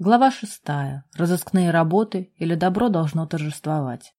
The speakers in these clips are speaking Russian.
Глава шестая. Разыскные работы или добро должно торжествовать.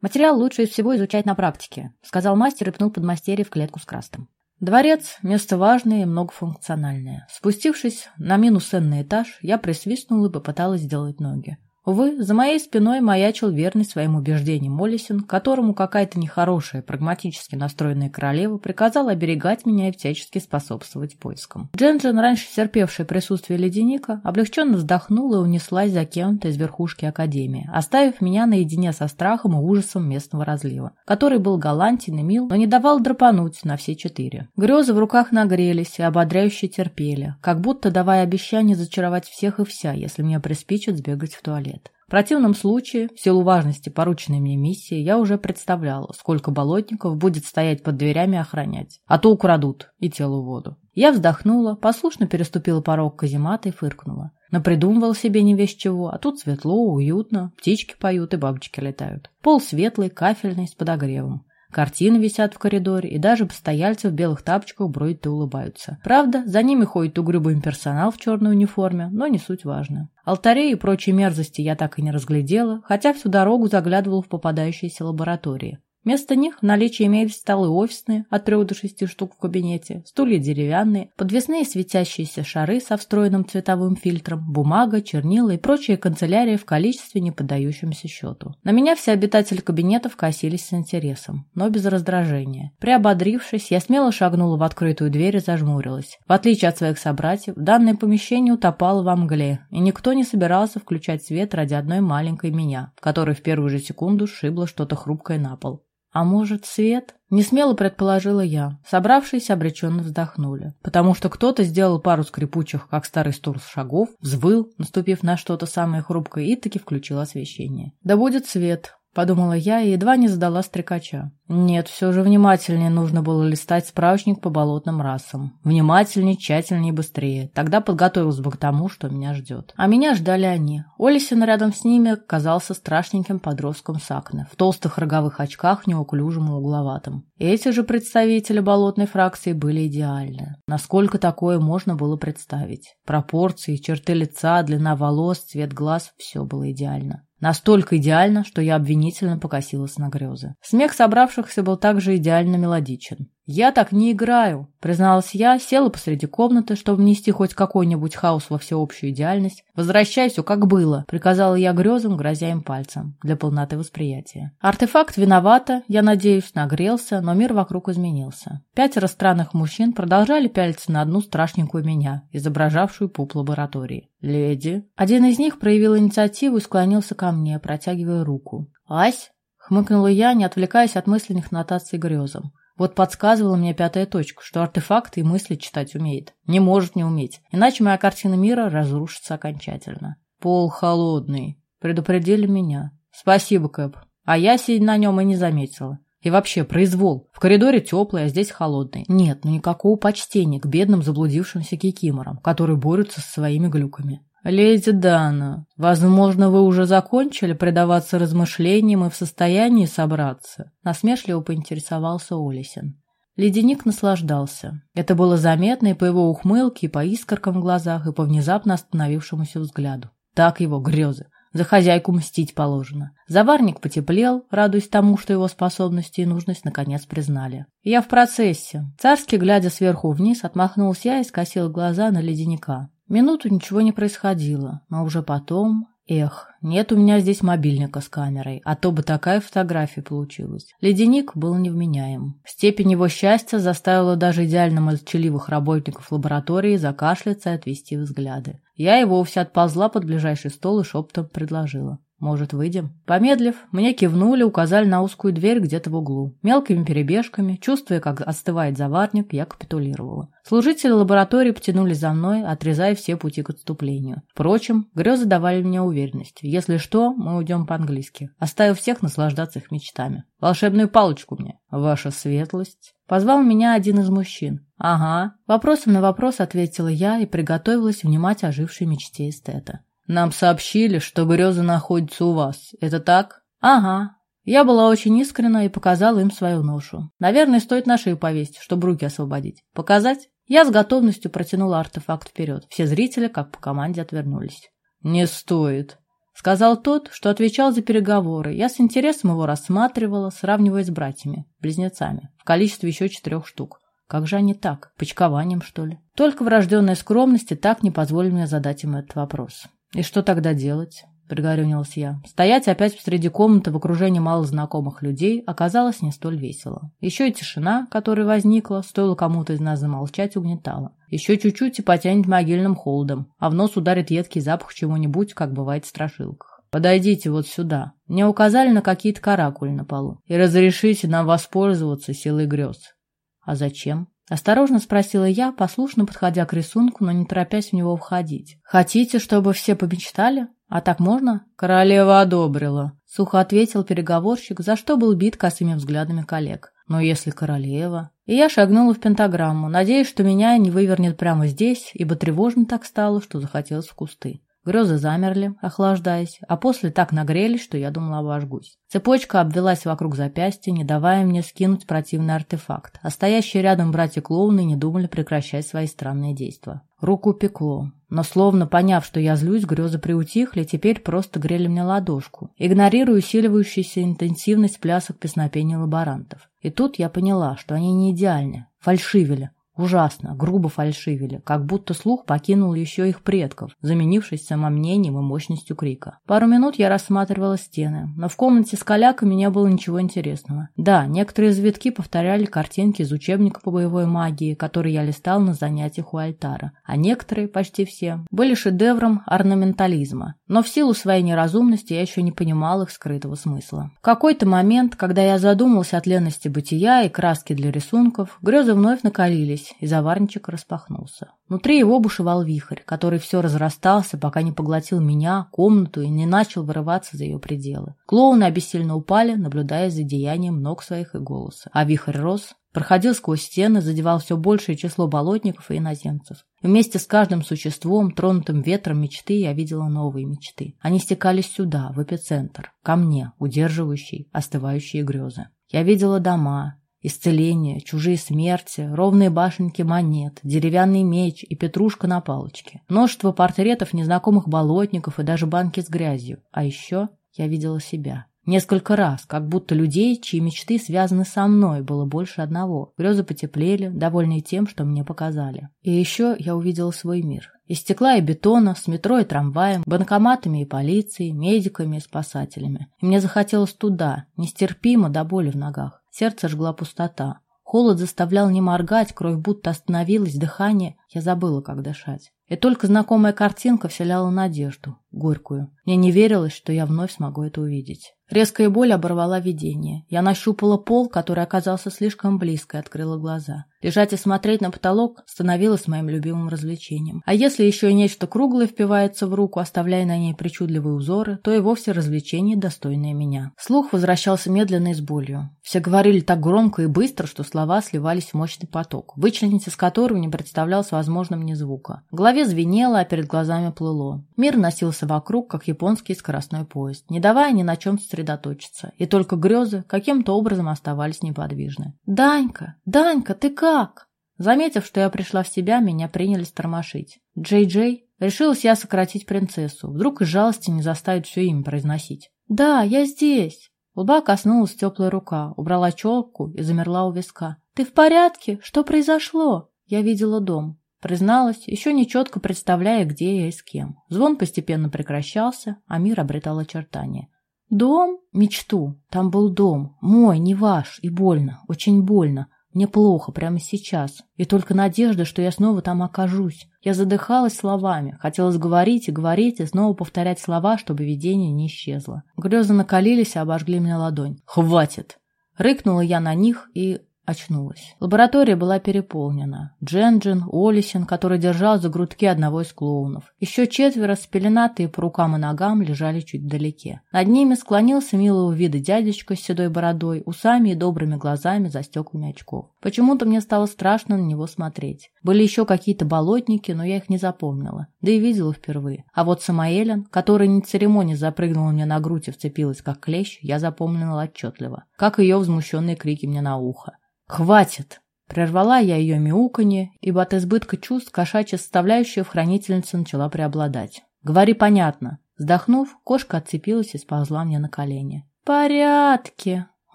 Материал лучше всего изучать на практике, сказал мастер и пнул подмастерье в клетку с крастом. Дворец – место важное и многофункциональное. Спустившись на минус энный этаж, я присвистнула и попыталась сделать ноги. Увы, за моей спиной маячил верный своим убеждениям Моллисин, которому какая-то нехорошая, прагматически настроенная королева приказала оберегать меня и всячески способствовать поискам. Дженджин, раньше терпевшая присутствие леденика, облегченно вздохнула и унеслась за кем-то из верхушки Академии, оставив меня наедине со страхом и ужасом местного разлива, который был галантен и мил, но не давал драпануть на все четыре. Грезы в руках нагрелись и ободряюще терпели, как будто давая обещание зачаровать всех и вся, если мне приспичит сбегать в туалет лет. В противном случае, в силу важности порученной мне миссии, я уже представляла, сколько болотников будет стоять под дверями охранять. А то украдут и телу воду. Я вздохнула, послушно переступила порог каземата и фыркнула. Напридумывал себе не весь чего, а тут светло, уютно, птички поют и бабочки летают. Пол светлый, кафельный, с подогревом. Картины висят в коридоре, и даже постояльцы в белых тапочках бродят и улыбаются. Правда, за ними ходит угрюбый персонал в черной униформе, но не суть важно. Алтарей и прочие мерзости я так и не разглядела, хотя всю дорогу заглядывала в попадающиеся лаборатории. Вместо них в наличии имеются столы офисные от трех до шести штук в кабинете, стулья деревянные, подвесные светящиеся шары со встроенным цветовым фильтром, бумага, чернила и прочие канцелярии в количестве, не поддающемся счету. На меня все обитатели кабинетов косились с интересом, но без раздражения. Приободрившись, я смело шагнула в открытую дверь и зажмурилась. В отличие от своих собратьев, данное помещение утопало во мгле, и никто не собирался включать свет ради одной маленькой меня, в которой в первую же секунду сшибло что-то хрупкое на пол. А может, свет? Не смело предположила я. Собравшиеся обреченно вздохнули. Потому что кто-то сделал пару скрипучих, как старый стурс шагов, взвыл, наступив на что-то самое хрупкое, и таки включил освещение. Да будет свет, Подумала я и едва не задала стрекача. Нет, все же внимательнее нужно было листать справочник по болотным расам. Внимательнее, тщательнее и быстрее. Тогда подготовилась бы к тому, что меня ждет. А меня ждали они. Олесин рядом с ними казался страшненьким подростком Сакны, в толстых роговых очках, неуклюжим и угловатым. Эти же представители болотной фракции были идеальны. Насколько такое можно было представить? Пропорции, черты лица, длина волос, цвет глаз – все было идеально. Настолько идеально, что я обвинительно покосилась на грезы. Смех собравшихся был также идеально мелодичен. «Я так не играю», — призналась я, села посреди комнаты, чтобы внести хоть какой-нибудь хаос во всеобщую идеальность. «Возвращай все, как было», — приказала я грезам, грозя им пальцем, для полноты восприятия. Артефакт виновата, я надеюсь, нагрелся, но мир вокруг изменился. Пятеро странных мужчин продолжали пялиться на одну страшненькую меня, изображавшую пуп лаборатории. «Леди». Один из них проявил инициативу и склонился ко мне, протягивая руку. «Ась?» — хмыкнула я, не отвлекаясь от мысленных нотаций грезом. Вот подсказывала мне пятая точка, что артефакты и мысли читать умеет. Не может не уметь, иначе моя картина мира разрушится окончательно. Пол холодный, предупредили меня. Спасибо, Кэп. А я сидя на нем и не заметила. И вообще, произвол. В коридоре теплый, а здесь холодный. Нет, ну никакого почтения к бедным заблудившимся кикиморам, которые борются со своими глюками. «Леди Дана, возможно, вы уже закончили предаваться размышлениям и в состоянии собраться?» Насмешливо поинтересовался Олесин. Леденик наслаждался. Это было заметно и по его ухмылке, и по искоркам в глазах, и по внезапно остановившемуся взгляду. Так его грезы. За хозяйку мстить положено. Заварник потеплел, радуясь тому, что его способности и нужность наконец признали. Я в процессе. Царски, глядя сверху вниз, отмахнулся я и скосил глаза на леденика. Минуту ничего не происходило, но уже потом... Эх, нет у меня здесь мобильника с камерой, а то бы такая фотография получилась. Леденик был невменяем. Степень его счастья заставила даже идеально молчаливых работников лаборатории закашляться и отвести взгляды. Я и вовсе отползла под ближайший стол и шептом предложила. «Может, выйдем?» Помедлив, мне кивнули, указали на узкую дверь где-то в углу. Мелкими перебежками, чувствуя, как остывает заварник, я капитулировала. Служители лаборатории потянулись за мной, отрезая все пути к отступлению. Впрочем, грезы давали мне уверенность. Если что, мы уйдем по-английски, оставив всех наслаждаться их мечтами. «Волшебную палочку мне!» «Ваша светлость!» Позвал меня один из мужчин. «Ага». Вопросом на вопрос ответила я и приготовилась внимать ожившей мечте эстета. Нам сообщили, что грезы находятся у вас. Это так? Ага. Я была очень искренна и показала им свою ношу. Наверное, стоит на шею повесить, чтобы руки освободить. Показать? Я с готовностью протянула артефакт вперед. Все зрители, как по команде, отвернулись. «Не стоит», — сказал тот, что отвечал за переговоры. Я с интересом его рассматривала, сравнивая с братьями, близнецами, в количестве еще четырех штук. Как же они так? Почкованием, что ли? Только врожденная скромность и так не позволили мне задать ему этот вопрос. И что тогда делать? пригорюнилась я. Стоять опять посреди комнаты в окружении малознакомых людей оказалось не столь весело. Еще и тишина, которая возникла, стоило кому-то из нас замолчать, угнетала. Еще чуть-чуть и потянет могильным холодом, а в нос ударит едкий запах чего-нибудь, как бывает в страшилках. «Подойдите вот сюда». Мне указали на какие-то каракули на полу. «И разрешите нам воспользоваться силой грез». «А зачем?» Осторожно спросила я, послушно подходя к рисунку, но не торопясь в него входить. «Хотите, чтобы все помечтали? А так можно?» «Королева одобрила», — сухо ответил переговорщик, за что был бит косыми взглядами коллег. «Но если королева...» И я шагнула в пентаграмму, надеясь, что меня не вывернет прямо здесь, ибо тревожно так стало, что захотелось в кусты. Грезы замерли, охлаждаясь, а после так нагрелись, что я думала обожгусь. Цепочка обвелась вокруг запястья, не давая мне скинуть противный артефакт, а стоящие рядом братья-клоуны не думали прекращать свои странные действия. Руку пекло, но словно поняв, что я злюсь, грезы приутихли, теперь просто грели мне ладошку, игнорируя усиливающуюся интенсивность плясок песнопения лаборантов. И тут я поняла, что они не идеальны, фальшивили, Ужасно, грубо фальшивили, как будто слух покинул еще их предков, заменившись самомнением и мощностью крика. Пару минут я рассматривала стены, но в комнате с каляками не было ничего интересного. Да, некоторые завитки повторяли картинки из учебника по боевой магии, который я листал на занятиях у альтара, а некоторые, почти все, были шедевром орнаментализма. Но в силу своей неразумности я еще не понимал их скрытого смысла. В какой-то момент, когда я задумался от ленности бытия и краски для рисунков, грезы вновь накалились, и заварничек распахнулся. Внутри его бушевал вихрь, который все разрастался, пока не поглотил меня, комнату и не начал вырываться за ее пределы. Клоуны обессильно упали, наблюдая за деянием ног своих и голоса. А вихрь рос, проходил сквозь стены, задевал все большее число болотников и иноземцев. И вместе с каждым существом, тронутым ветром мечты, я видела новые мечты. Они стекались сюда, в эпицентр, ко мне, удерживающий остывающие грезы. Я видела дома, Исцеление, чужие смерти, ровные башенки монет, деревянный меч и петрушка на палочке. Множество портретов незнакомых болотников и даже банки с грязью. А еще я видела себя. Несколько раз, как будто людей, чьи мечты связаны со мной, было больше одного. Грезы потеплели, довольные тем, что мне показали. И еще я увидела свой мир. Из стекла и бетона, с метро и трамваем, банкоматами и полицией, медиками и спасателями. И мне захотелось туда, нестерпимо до боли в ногах. Сердце жгла пустота. Холод заставлял не моргать, кровь будто остановилась, дыхание. Я забыла, как дышать. И только знакомая картинка вселяла надежду, горькую. Мне не верилось, что я вновь смогу это увидеть. Резкая боль оборвала видение. Я нащупала пол, который оказался слишком близко, и открыла глаза. Лежать и смотреть на потолок становилось моим любимым развлечением. А если еще и нечто круглое впивается в руку, оставляя на ней причудливые узоры, то и вовсе развлечение, достойное меня. Слух возвращался медленно и с болью. Все говорили так громко и быстро, что слова сливались в мощный поток, вычленить из которого не представлялось возможным ни звука. В голове звенело, а перед глазами плыло. Мир носился вокруг, как японский скоростной поезд, не давая ни на чем сосредоточиться и только грезы каким-то образом оставались неподвижны. «Данька! Данька, ты как?» Заметив, что я пришла в себя, меня принялись тормошить. «Джей-Джей?» Решилась я сократить принцессу. Вдруг из жалости не заставить все имя произносить. «Да, я здесь!» Лба коснулась теплая рука, убрала челку и замерла у виска. «Ты в порядке? Что произошло?» Я видела дом. Призналась, еще не четко представляя, где я и с кем. Звон постепенно прекращался, а мир обретал очертания. Дом? Мечту. Там был дом. Мой, не ваш. И больно. Очень больно. Мне плохо прямо сейчас. И только надежда, что я снова там окажусь. Я задыхалась словами. Хотелось говорить и говорить, и снова повторять слова, чтобы видение не исчезло. Грезы накалились и обожгли мне ладонь. «Хватит!» Рыкнула я на них и очнулась. Лаборатория была переполнена. Дженджин, Олисин, который держал за грудки одного из клоунов. Еще четверо, спеленатые по рукам и ногам, лежали чуть вдалеке. Над ними склонился милого вида дядечка с седой бородой, усами и добрыми глазами за стеклами очков. Почему-то мне стало страшно на него смотреть. Были еще какие-то болотники, но я их не запомнила. Да и видела впервые. А вот Самаэлен, который не церемония запрыгнула мне на грудь и вцепилась как клещ, я запомнила отчетливо. Как ее возмущенные крики мне на ухо. «Хватит!» Прервала я ее мяуканье, ибо от избытка чувств кошачья составляющая в хранительнице начала преобладать. Говори понятно. Вздохнув, кошка отцепилась и сползла мне на колени. «Порядке!» —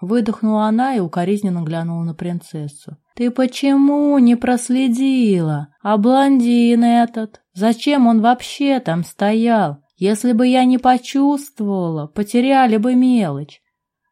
выдохнула она и укоризненно глянула на принцессу. «Ты почему не проследила? А блондин этот? Зачем он вообще там стоял? Если бы я не почувствовала, потеряли бы мелочь.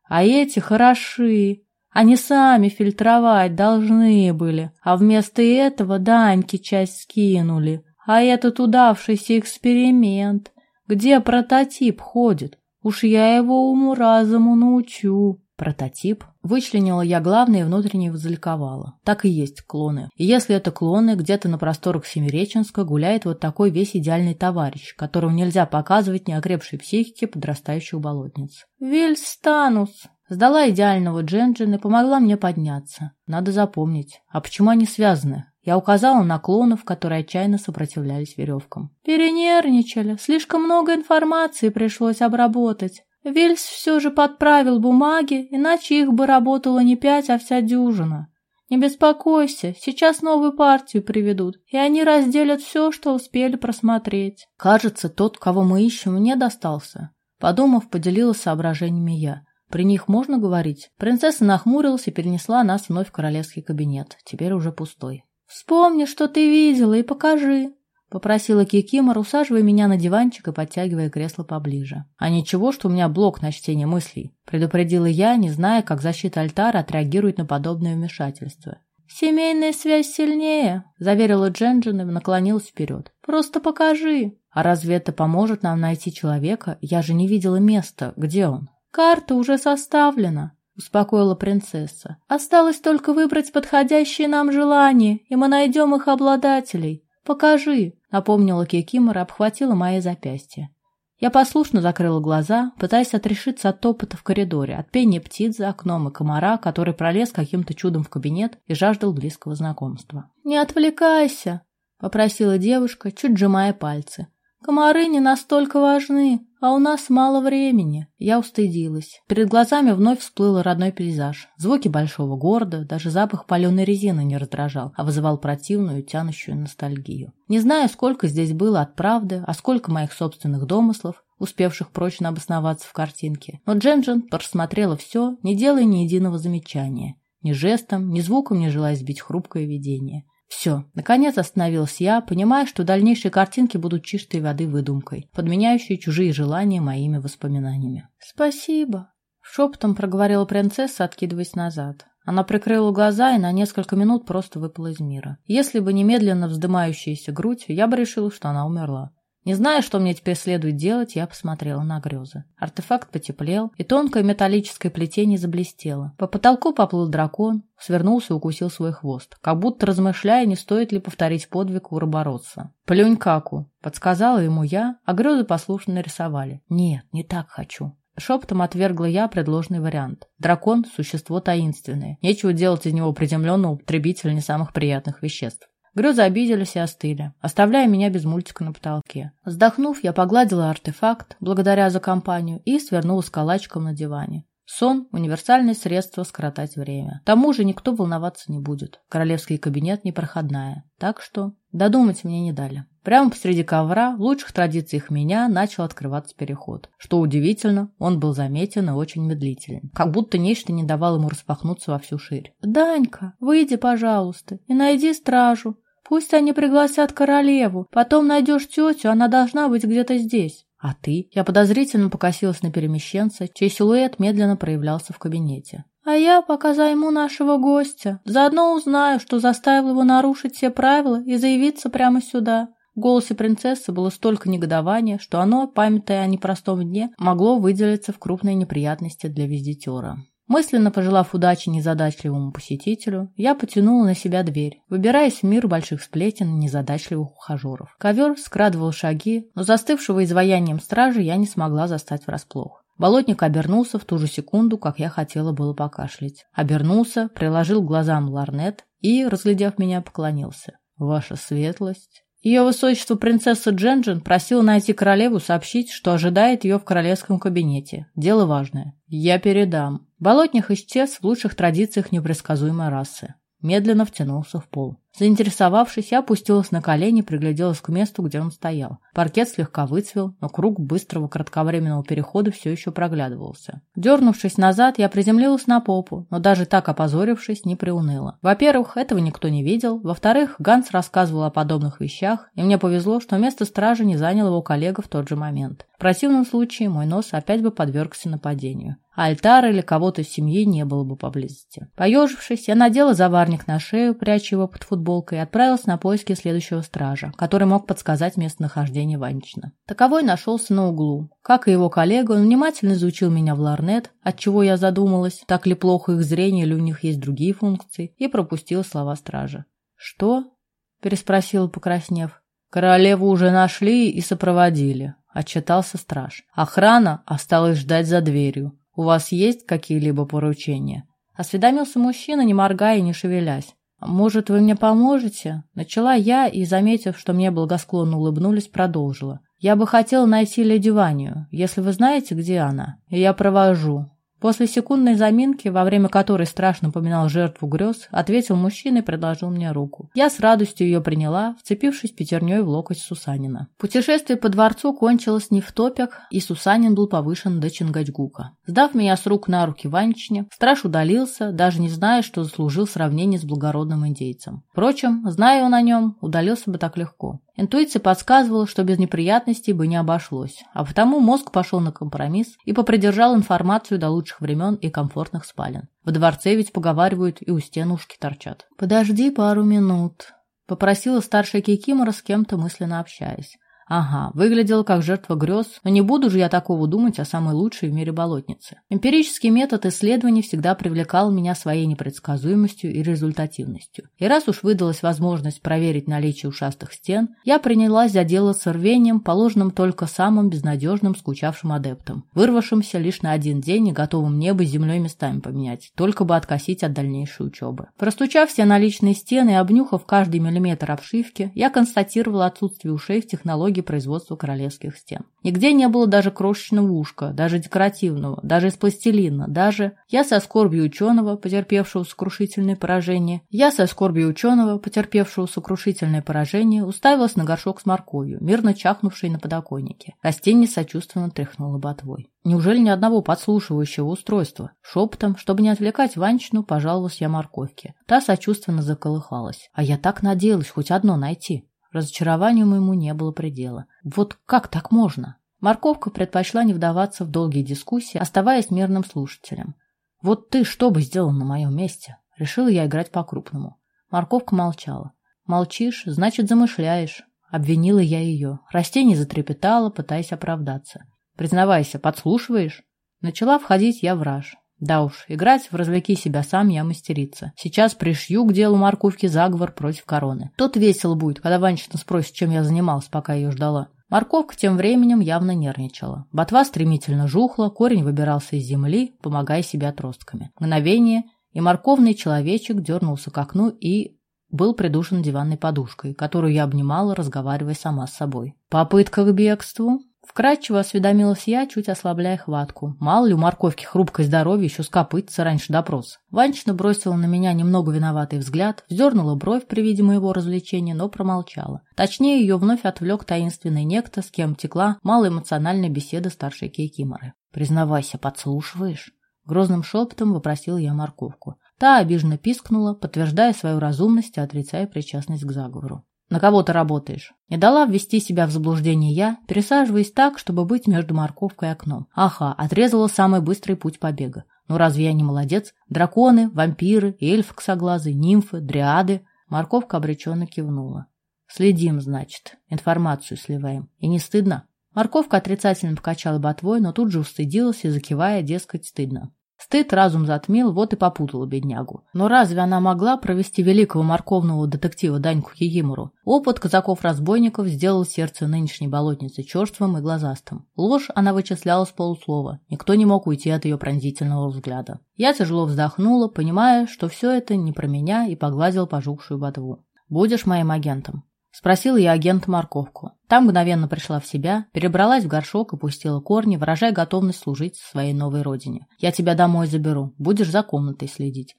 А эти хороши. Они сами фильтровать должны были, а вместо этого Даньке часть скинули. А этот удавшийся эксперимент. Где прототип ходит? Уж я его уму-разуму научу. Прототип. Вычленила я главное и внутренне возликовала. Так и есть клоны. И если это клоны, где-то на просторах Семиреченска гуляет вот такой весь идеальный товарищ, которого нельзя показывать неокрепшей психике подрастающих болотниц. Вильстанус. Сдала идеального Дженджин и помогла мне подняться. Надо запомнить. А почему они связаны? Я указала на клонов, которые отчаянно сопротивлялись веревкам. Перенервничали. Слишком много информации пришлось обработать. Вильс все же подправил бумаги, иначе их бы работало не пять, а вся дюжина. Не беспокойся, сейчас новую партию приведут, и они разделят все, что успели просмотреть. Кажется, тот, кого мы ищем, мне достался. Подумав, поделилась соображениями я. При них можно говорить? Принцесса нахмурилась и перенесла нас вновь в королевский кабинет, теперь уже пустой. «Вспомни, что ты видела, и покажи», — попросила Кикимор, усаживая меня на диванчик и подтягивая кресло поближе. «А ничего, что у меня блок на чтение мыслей», — предупредила я, не зная, как защита альтара отреагирует на подобное вмешательство. «Семейная связь сильнее», — заверила Дженджин и наклонилась вперед. «Просто покажи». «А разве это поможет нам найти человека? Я же не видела места. Где он?» «Карта уже составлена», — успокоила принцесса. «Осталось только выбрать подходящие нам желания, и мы найдем их обладателей. Покажи», — напомнила Кикимора, обхватила мои запястья. Я послушно закрыла глаза, пытаясь отрешиться от топота в коридоре, от пения птиц за окном и комара, который пролез каким-то чудом в кабинет и жаждал близкого знакомства. «Не отвлекайся», — попросила девушка, чуть сжимая пальцы. Комары не настолько важны, а у нас мало времени. Я устыдилась. Перед глазами вновь всплыл родной пейзаж. Звуки большого города, даже запах паленой резины не раздражал, а вызывал противную, тянущую ностальгию. Не знаю, сколько здесь было от правды, а сколько моих собственных домыслов, успевших прочно обосноваться в картинке. Но Дженджин просмотрела все, не делая ни единого замечания. Ни жестом, ни звуком не желая сбить хрупкое видение. Все, наконец остановилась я, понимая, что дальнейшие картинки будут чистой воды выдумкой, подменяющей чужие желания моими воспоминаниями. «Спасибо», — шепотом проговорила принцесса, откидываясь назад. Она прикрыла глаза и на несколько минут просто выпала из мира. Если бы немедленно вздымающаяся грудь, я бы решила, что она умерла. Не зная, что мне теперь следует делать, я посмотрела на грезы. Артефакт потеплел, и тонкое металлическое плетение заблестело. По потолку поплыл дракон, свернулся и укусил свой хвост, как будто размышляя, не стоит ли повторить подвиг уробородца. «Плюнь каку!» — подсказала ему я, а грезы послушно нарисовали. «Нет, не так хочу». Шепотом отвергла я предложенный вариант. Дракон – существо таинственное. Нечего делать из него приземленного употребителя не самых приятных веществ. Грезы обиделись и остыли, оставляя меня без мультика на потолке. Вздохнув, я погладила артефакт, благодаря за компанию, и свернулась калачиком на диване. Сон – универсальное средство скоротать время. К тому же никто волноваться не будет. Королевский кабинет непроходная. Так что додумать мне не дали. Прямо посреди ковра, в лучших традициях меня, начал открываться переход. Что удивительно, он был заметен и очень медлителен. Как будто нечто не давало ему распахнуться во всю ширь. «Данька, выйди, пожалуйста, и найди стражу. Пусть они пригласят королеву. Потом найдешь тетю, она должна быть где-то здесь. А ты? Я подозрительно покосилась на перемещенца, чей силуэт медленно проявлялся в кабинете. А я пока займу нашего гостя. Заодно узнаю, что заставил его нарушить все правила и заявиться прямо сюда. В голосе принцессы было столько негодования, что оно, памятая о непростом дне, могло выделиться в крупные неприятности для визитера. Мысленно пожелав удачи незадачливому посетителю, я потянула на себя дверь, выбираясь в мир больших сплетен и незадачливых ухажеров. Ковер скрадывал шаги, но застывшего изваянием стражи я не смогла застать врасплох. Болотник обернулся в ту же секунду, как я хотела было покашлять. Обернулся, приложил глазам ларнет и, разглядев меня, поклонился. «Ваша светлость!» Ее высочество принцесса Дженджин просила найти королеву сообщить, что ожидает ее в королевском кабинете. Дело важное. Я передам. Болотних исчез в лучших традициях непредсказуемой расы. медленно втянулся в пол. Заинтересовавшись, я опустилась на колени и пригляделась к месту, где он стоял. Паркет слегка выцвел, но круг быстрого кратковременного перехода все еще проглядывался. Дернувшись назад, я приземлилась на попу, но даже так опозорившись, не приуныла. Во-первых, этого никто не видел. Во-вторых, Ганс рассказывал о подобных вещах, и мне повезло, что место стражи не занял его коллега в тот же момент. В противном случае мой нос опять бы подвергся нападению. А альтара или кого-то из семьи не было бы поблизости. Поежившись, я надела заварник на шею, пряча его под футболкой, и отправилась на поиски следующего стража, который мог подсказать местонахождение Ванечна. Таковой нашелся на углу. Как и его коллега, он внимательно изучил меня в ларнет, отчего я задумалась, так ли плохо их зрение или у них есть другие функции, и пропустила слова стража. «Что?» – переспросила, покраснев. «Королеву уже нашли и сопроводили», – отчитался страж. «Охрана осталась ждать за дверью. «У вас есть какие-либо поручения?» Осведомился мужчина, не моргая и не шевелясь. «Может, вы мне поможете?» Начала я и, заметив, что мне благосклонно улыбнулись, продолжила. «Я бы хотела найти леди Ваню, если вы знаете, где она. Я провожу. После секундной заминки, во время которой страшно поминал жертву грез, ответил мужчина и предложил мне руку. Я с радостью ее приняла, вцепившись пятерней в локоть Сусанина. Путешествие по дворцу кончилось не в топях, и Сусанин был повышен до Чингачгука. Сдав меня с рук на руки Ванечне, страж удалился, даже не зная, что заслужил сравнение с благородным индейцем. Впрочем, зная он о нем, удалился бы так легко. Интуиция подсказывала, что без неприятностей бы не обошлось, а потому мозг пошел на компромисс и попридержал информацию до лучших времен и комфортных спален. В дворце ведь поговаривают и у стен ушки торчат. «Подожди пару минут», — попросила старшая Кикимора с кем-то мысленно общаясь. Ага, выглядела как жертва грез, но не буду же я такого думать о самой лучшей в мире болотнице. Эмпирический метод исследований всегда привлекал меня своей непредсказуемостью и результативностью. И раз уж выдалась возможность проверить наличие ушастых стен, я принялась за дело с рвением, положенным только самым безнадежным скучавшим адептам, вырвавшимся лишь на один день и готовым небо с землей местами поменять, только бы откосить от дальнейшей учебы. Простучав все наличные стены и обнюхав каждый миллиметр обшивки, я констатировала отсутствие ушей в технологии технологии производства королевских стен. Нигде не было даже крошечного ушка, даже декоративного, даже из пластилина, даже... Я со скорбью ученого, потерпевшего сокрушительное поражение, я со скорбью ученого, потерпевшего сокрушительное поражение, уставилась на горшок с морковью, мирно чахнувший на подоконнике. Растение сочувственно тряхнуло ботвой. Неужели ни одного подслушивающего устройства? Шепотом, чтобы не отвлекать Ванечну, пожаловалась я морковке. Та сочувственно заколыхалась. А я так надеялась хоть одно найти. Разочарованию моему не было предела. Вот как так можно? Морковка предпочла не вдаваться в долгие дискуссии, оставаясь мирным слушателем. «Вот ты что бы сделал на моем месте?» Решила я играть по-крупному. Морковка молчала. «Молчишь, значит, замышляешь», — обвинила я ее. Растение затрепетало, пытаясь оправдаться. «Признавайся, подслушиваешь?» Начала входить я в раж. Да уж, играть в «развлеки себя сам» я мастерица. Сейчас пришью к делу морковки заговор против короны. Тот весело будет, когда Ванечка спросит, чем я занималась, пока ее ждала. Морковка тем временем явно нервничала. Ботва стремительно жухла, корень выбирался из земли, помогая себе отростками. Мгновение, и морковный человечек дернулся к окну и был придушен диванной подушкой, которую я обнимала, разговаривая сама с собой. «Попытка к бегству?» Вкратчиво осведомилась я, чуть ослабляя хватку. Мало ли у морковки хрупкое здоровье еще скопытится раньше допроса. Ванечна бросила на меня немного виноватый взгляд, вздернула бровь при виде моего развлечения, но промолчала. Точнее, ее вновь отвлек таинственный некто, с кем текла малоэмоциональная беседа старшей Кейкиморы. «Признавайся, подслушиваешь?» Грозным шепотом вопросил я морковку. Та обиженно пискнула, подтверждая свою разумность и отрицая причастность к заговору. На кого ты работаешь? Не дала ввести себя в заблуждение я, пересаживаясь так, чтобы быть между морковкой и окном. Ага, отрезала самый быстрый путь побега. Ну разве я не молодец? Драконы, вампиры, эльфы косоглазые, нимфы, дриады. Морковка обреченно кивнула. Следим, значит, информацию сливаем. И не стыдно? Морковка отрицательно покачала ботвой, но тут же устыдилась и закивая, дескать, стыдно. Стыд разум затмил, вот и попутала беднягу. Но разве она могла провести великого морковного детектива Даньку Егимуру? Опыт казаков-разбойников сделал сердце нынешней болотницы черствым и глазастым. Ложь она вычисляла с полуслова. Никто не мог уйти от ее пронзительного взгляда. Я тяжело вздохнула, понимая, что все это не про меня, и погладил пожухшую ботву. «Будешь моим агентом?» Спросила я агента морковку. Там мгновенно пришла в себя, перебралась в горшок и пустила корни, выражая готовность служить своей новой родине. «Я тебя домой заберу. Будешь за комнатой следить.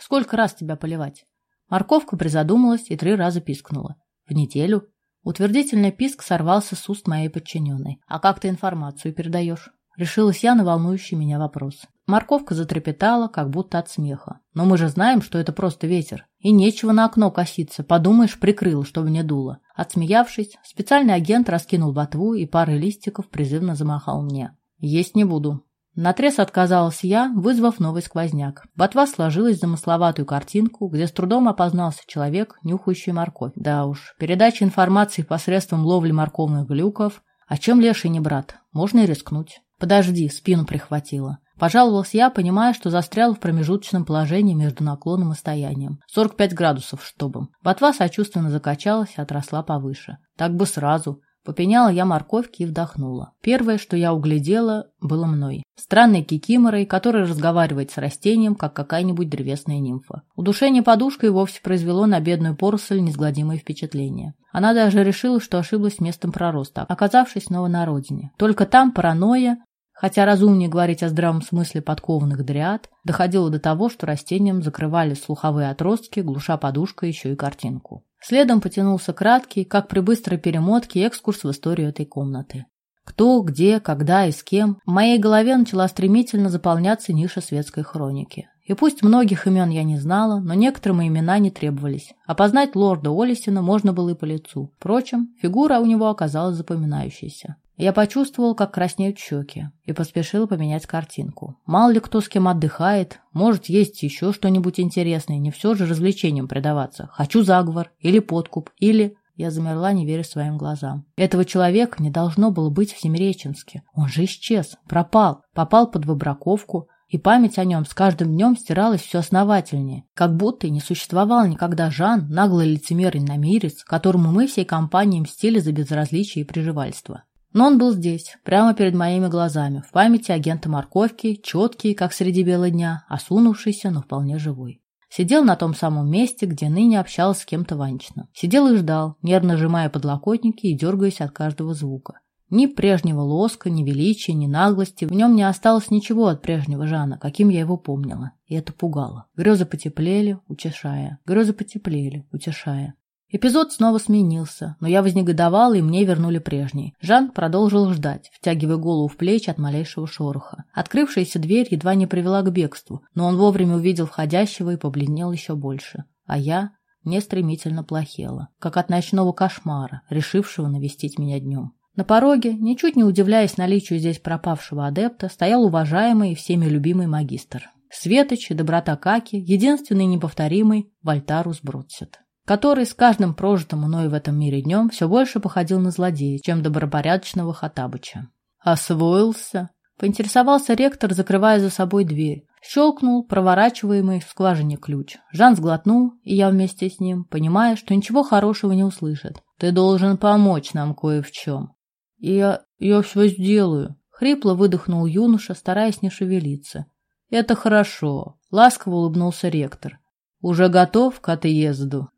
Сколько раз тебя поливать?» Морковка призадумалась и три раза пискнула. В неделю? Утвердительный писк сорвался с уст моей подчиненной. А как ты информацию передаешь? Решилась я на волнующий меня вопрос. Морковка затрепетала, как будто от смеха. Но мы же знаем, что это просто ветер. И нечего на окно коситься. Подумаешь, прикрыл, чтобы не дуло. Отсмеявшись, специальный агент раскинул ботву и парой листиков призывно замахал мне. Есть не буду. Наотрез отказалась я, вызвав новый сквозняк. Ботва сложилась в замысловатую картинку, где с трудом опознался человек, нюхающий морковь. Да уж, передача информации посредством ловли морковных глюков. О чем леший не брат? Можно и рискнуть. Подожди, спину прихватило. Пожаловался я, понимая, что застрял в промежуточном положении между наклоном и стоянием. 45 градусов, чтобы. Ботва сочувственно закачалась и отросла повыше. Так бы сразу. Попеняла я морковки и вдохнула. Первое, что я углядела, было мной. Странной кикиморой, которая разговаривает с растением, как какая-нибудь древесная нимфа. Удушение подушкой вовсе произвело на бедную поросль несгладимое впечатление. Она даже решила, что ошиблась местом пророста, оказавшись снова на родине. Только там паранойя Хотя разумнее говорить о здравом смысле подкованных дриад, доходило до того, что растениям закрывали слуховые отростки, глуша подушкой еще и картинку. Следом потянулся краткий, как при быстрой перемотке, экскурс в историю этой комнаты. Кто, где, когда и с кем, в моей голове начала стремительно заполняться ниша светской хроники. И пусть многих имен я не знала, но некоторым имена не требовались. Опознать лорда Олисина можно было и по лицу. Впрочем, фигура у него оказалась запоминающейся. Я почувствовал, как краснеют щеки, и поспешил поменять картинку. Мало ли кто с кем отдыхает, может, есть еще что-нибудь интересное, не все же развлечением предаваться. Хочу заговор, или подкуп, или... Я замерла, не веря своим глазам. Этого человека не должно было быть в Семиреченске. Он же исчез, пропал, попал под выбраковку, и память о нем с каждым днем стиралась все основательнее. Как будто и не существовал никогда Жан, наглый лицемерный намерец, которому мы всей компанией мстили за безразличие и приживальство. Но он был здесь, прямо перед моими глазами, в памяти агента морковки, четкий, как среди бела дня, осунувшийся, но вполне живой. Сидел на том самом месте, где ныне общался с кем-то Ванечным. Сидел и ждал, нервно сжимая подлокотники и дергаясь от каждого звука. Ни прежнего лоска, ни величия, ни наглости. В нем не осталось ничего от прежнего Жана, каким я его помнила. И это пугало. Грезы потеплели, утешая. Грезы потеплели, утешая. Эпизод снова сменился, но я вознегодовала, и мне вернули прежний. Жан продолжил ждать, втягивая голову в плечи от малейшего шороха. Открывшаяся дверь едва не привела к бегству, но он вовремя увидел входящего и побледнел еще больше. А я не стремительно плохела, как от ночного кошмара, решившего навестить меня днем. На пороге, ничуть не удивляясь наличию здесь пропавшего адепта, стоял уважаемый и всеми любимый магистр. Светоч и доброта Каки, единственный неповторимый Вольтарус Бродсет который с каждым прожитым мной в этом мире днем все больше походил на злодея, чем добропорядочного Хатабыча. «Освоился?» — поинтересовался ректор, закрывая за собой дверь. Щелкнул проворачиваемый в скважине ключ. Жан сглотнул, и я вместе с ним, понимая, что ничего хорошего не услышит. «Ты должен помочь нам кое в чем». «Я... я все сделаю», — хрипло выдохнул юноша, стараясь не шевелиться. «Это хорошо», — ласково улыбнулся ректор. «Уже готов к отъезду?»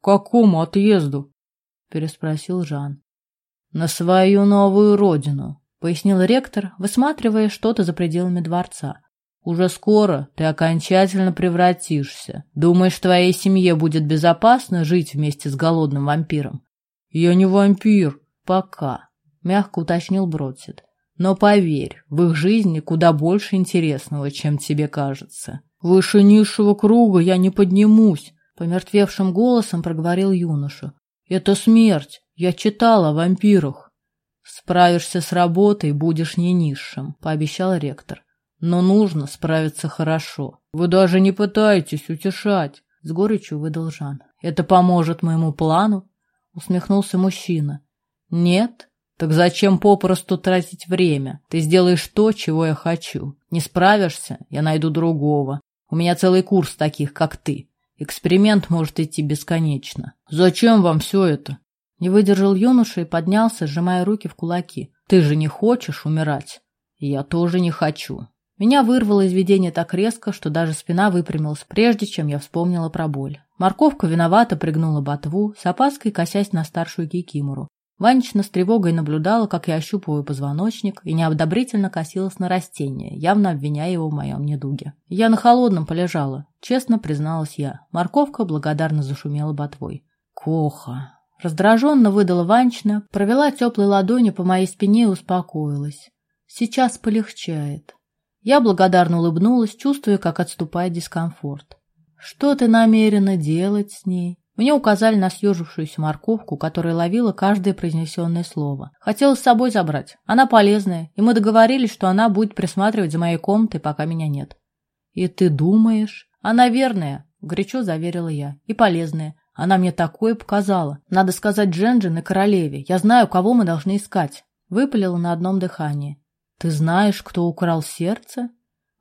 Какому отъезду?» — переспросил Жан. «На свою новую родину», — пояснил ректор, высматривая что-то за пределами дворца. «Уже скоро ты окончательно превратишься. Думаешь, твоей семье будет безопасно жить вместе с голодным вампиром?» «Я не вампир. Пока», — мягко уточнил Бродсет. «Но поверь, в их жизни куда больше интересного, чем тебе кажется. Выше низшего круга я не поднимусь, Помертвевшим голосом проговорил юноша. «Это смерть. Я читал о вампирах». «Справишься с работой, будешь не низшим», — пообещал ректор. «Но нужно справиться хорошо. Вы даже не пытаетесь утешать», — с горечью выдал Жан. «Это поможет моему плану?» — усмехнулся мужчина. «Нет? Так зачем попросту тратить время? Ты сделаешь то, чего я хочу. Не справишься? Я найду другого. У меня целый курс таких, как ты. Эксперимент может идти бесконечно. Зачем вам все это? Не выдержал юноша и поднялся, сжимая руки в кулаки. Ты же не хочешь умирать? я тоже не хочу. Меня вырвало из видения так резко, что даже спина выпрямилась, прежде чем я вспомнила про боль. Морковка виновато пригнула ботву, с опаской косясь на старшую Кикимору. Ванечна с тревогой наблюдала, как я ощупываю позвоночник, и неодобрительно косилась на растение, явно обвиняя его в моем недуге. Я на холодном полежала, честно призналась я. Морковка благодарно зашумела ботвой. «Коха!» Раздраженно выдала Ванечна, провела теплой ладонью по моей спине и успокоилась. «Сейчас полегчает». Я благодарно улыбнулась, чувствуя, как отступает дискомфорт. «Что ты намерена делать с ней?» Мне указали на съежившуюся морковку, которая ловила каждое произнесенное слово. Хотела с собой забрать. Она полезная, и мы договорились, что она будет присматривать за моей комнатой, пока меня нет. «И ты думаешь?» «Она верная», — горячо заверила я, — «и полезная. Она мне такое показала. Надо сказать Дженджин и королеве. Я знаю, кого мы должны искать». Выпалила на одном дыхании. «Ты знаешь, кто украл сердце?»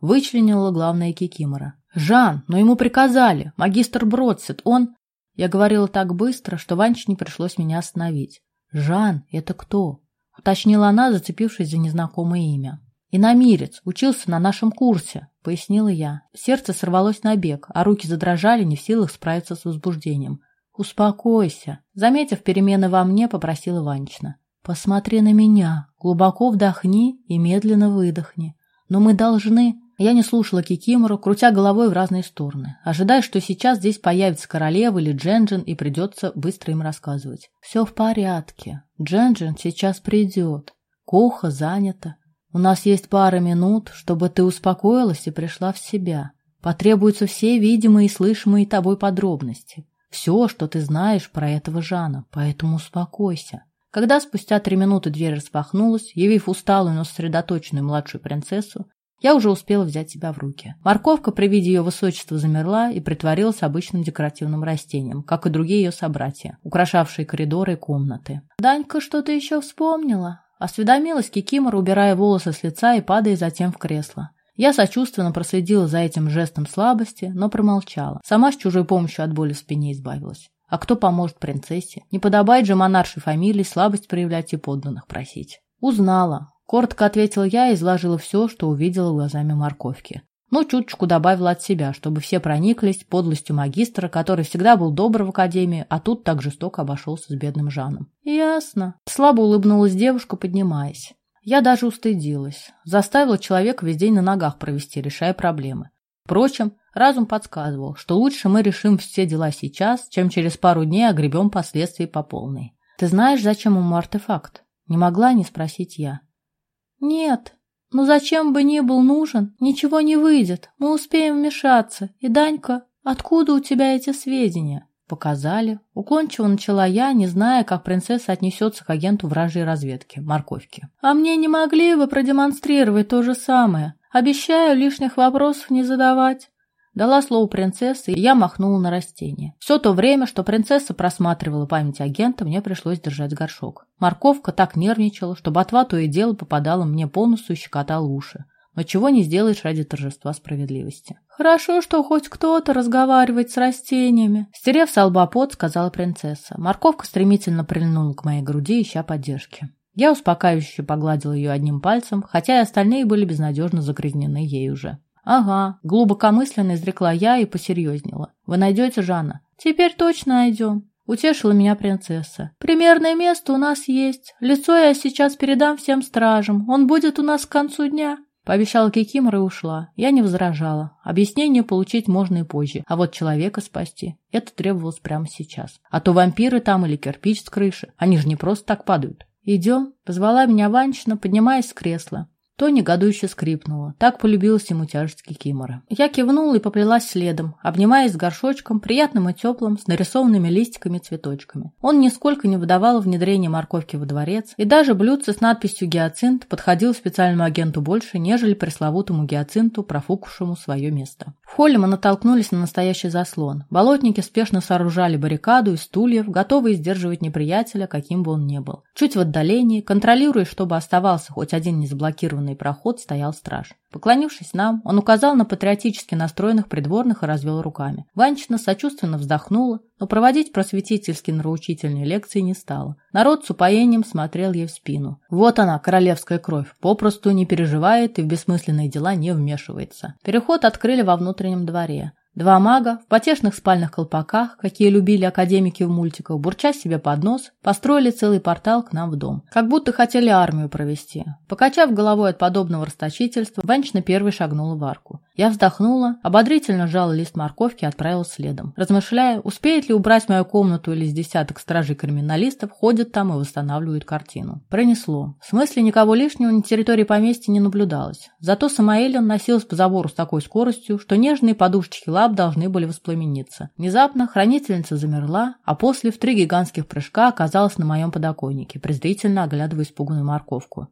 Вычленила главная Кикимора. «Жан, но ему приказали. Магистр Бродсет, он...» Я говорила так быстро, что Ванче не пришлось меня остановить. «Жан, это кто?» — уточнила она, зацепившись за незнакомое имя. «Иномирец, учился на нашем курсе», — пояснила я. Сердце сорвалось на бег, а руки задрожали, не в силах справиться с возбуждением. «Успокойся», — заметив перемены во мне, попросила Ванечна. «Посмотри на меня, глубоко вдохни и медленно выдохни. Но мы должны...» Я не слушала Кикимору, крутя головой в разные стороны, ожидая, что сейчас здесь появится королева или Дженджин и придется быстро им рассказывать. Все в порядке. Дженджин сейчас придет. Коха занята. У нас есть пара минут, чтобы ты успокоилась и пришла в себя. Потребуются все видимые и слышимые тобой подробности. Все, что ты знаешь про этого Жана, поэтому успокойся. Когда спустя три минуты дверь распахнулась, явив усталую, но сосредоточенную младшую принцессу, я уже успела взять себя в руки. Морковка при виде ее высочества замерла и притворилась обычным декоративным растением, как и другие ее собратья, украшавшие коридоры и комнаты. «Данька что-то еще вспомнила?» Осведомилась Кикимора, убирая волосы с лица и падая затем в кресло. Я сочувственно проследила за этим жестом слабости, но промолчала. Сама с чужой помощью от боли в спине избавилась. А кто поможет принцессе? Не подобает же монаршей фамилии слабость проявлять и подданных просить. Узнала. Коротко ответила я и изложила все, что увидела глазами морковки. Ну, чуточку добавила от себя, чтобы все прониклись подлостью магистра, который всегда был добр в академии, а тут так жестоко обошелся с бедным Жаном. «Ясно». Слабо улыбнулась девушка, поднимаясь. Я даже устыдилась. Заставила человека весь день на ногах провести, решая проблемы. Впрочем, разум подсказывал, что лучше мы решим все дела сейчас, чем через пару дней огребем последствия по полной. «Ты знаешь, зачем ему артефакт?» Не могла не спросить я. «Нет, но зачем бы ни был нужен, ничего не выйдет, мы успеем вмешаться. И, Данька, откуда у тебя эти сведения?» Показали. Уклончиво начала я, не зная, как принцесса отнесется к агенту вражьей разведки, морковки. «А мне не могли бы продемонстрировать то же самое? Обещаю лишних вопросов не задавать». Дала слово принцессе, и я махнула на растение. Все то время, что принцесса просматривала память агента, мне пришлось держать горшок. Морковка так нервничала, что ботва то и дело попадала мне по носу и щекотала уши. Но чего не сделаешь ради торжества справедливости. «Хорошо, что хоть кто-то разговаривает с растениями», — стерев с лба сказала принцесса. Морковка стремительно прильнула к моей груди, ища поддержки. Я успокаивающе погладила ее одним пальцем, хотя и остальные были безнадежно загрязнены ей уже. «Ага», — глубокомысленно изрекла я и посерьезнела. «Вы найдете Жанна?» «Теперь точно найдем», — утешила меня принцесса. «Примерное место у нас есть. Лицо я сейчас передам всем стражам. Он будет у нас к концу дня». Пообещала Кикимора и ушла. Я не возражала. Объяснение получить можно и позже. А вот человека спасти – это требовалось прямо сейчас. А то вампиры там или кирпич с крыши. Они же не просто так падают. «Идем», – позвала меня Ванечна, поднимаясь с кресла. То негодующе скрипнуло. Так полюбилась ему тяжесть кикимора. Я кивнула и поплелась следом, обнимаясь с горшочком, приятным и теплым, с нарисованными листиками и цветочками. Он нисколько не выдавал внедрение морковки во дворец, и даже блюдце с надписью «Гиацинт» подходил специальному агенту больше, нежели пресловутому гиацинту, профукавшему свое место. В холле мы натолкнулись на настоящий заслон. Болотники спешно сооружали баррикаду из стульев, готовые сдерживать неприятеля, каким бы он ни был. Чуть в отдалении, контролируя, чтобы оставался хоть один незаблокированный охранный проход стоял страж. Поклонившись нам, он указал на патриотически настроенных придворных и развел руками. Ванечна сочувственно вздохнула, но проводить просветительские нравоучительные лекции не стала. Народ с упоением смотрел ей в спину. Вот она, королевская кровь, попросту не переживает и в бессмысленные дела не вмешивается. Переход открыли во внутреннем дворе. Два мага в потешных спальных колпаках, какие любили академики в мультиках, бурча себе под нос, построили целый портал к нам в дом. Как будто хотели армию провести. Покачав головой от подобного расточительства, Ванечна первой шагнула в арку. Я вздохнула, ободрительно сжала лист морковки и отправилась следом. Размышляя, успеет ли убрать мою комнату или с десяток стражей-криминалистов, ходят там и восстанавливают картину. Пронесло. В смысле никого лишнего на территории поместья не наблюдалось. Зато Самаэль носился по забору с такой скоростью, что нежные подушечки лап должны были воспламениться. Внезапно хранительница замерла, а после в три гигантских прыжка оказалась на моем подоконнике, презрительно оглядывая испуганную морковку.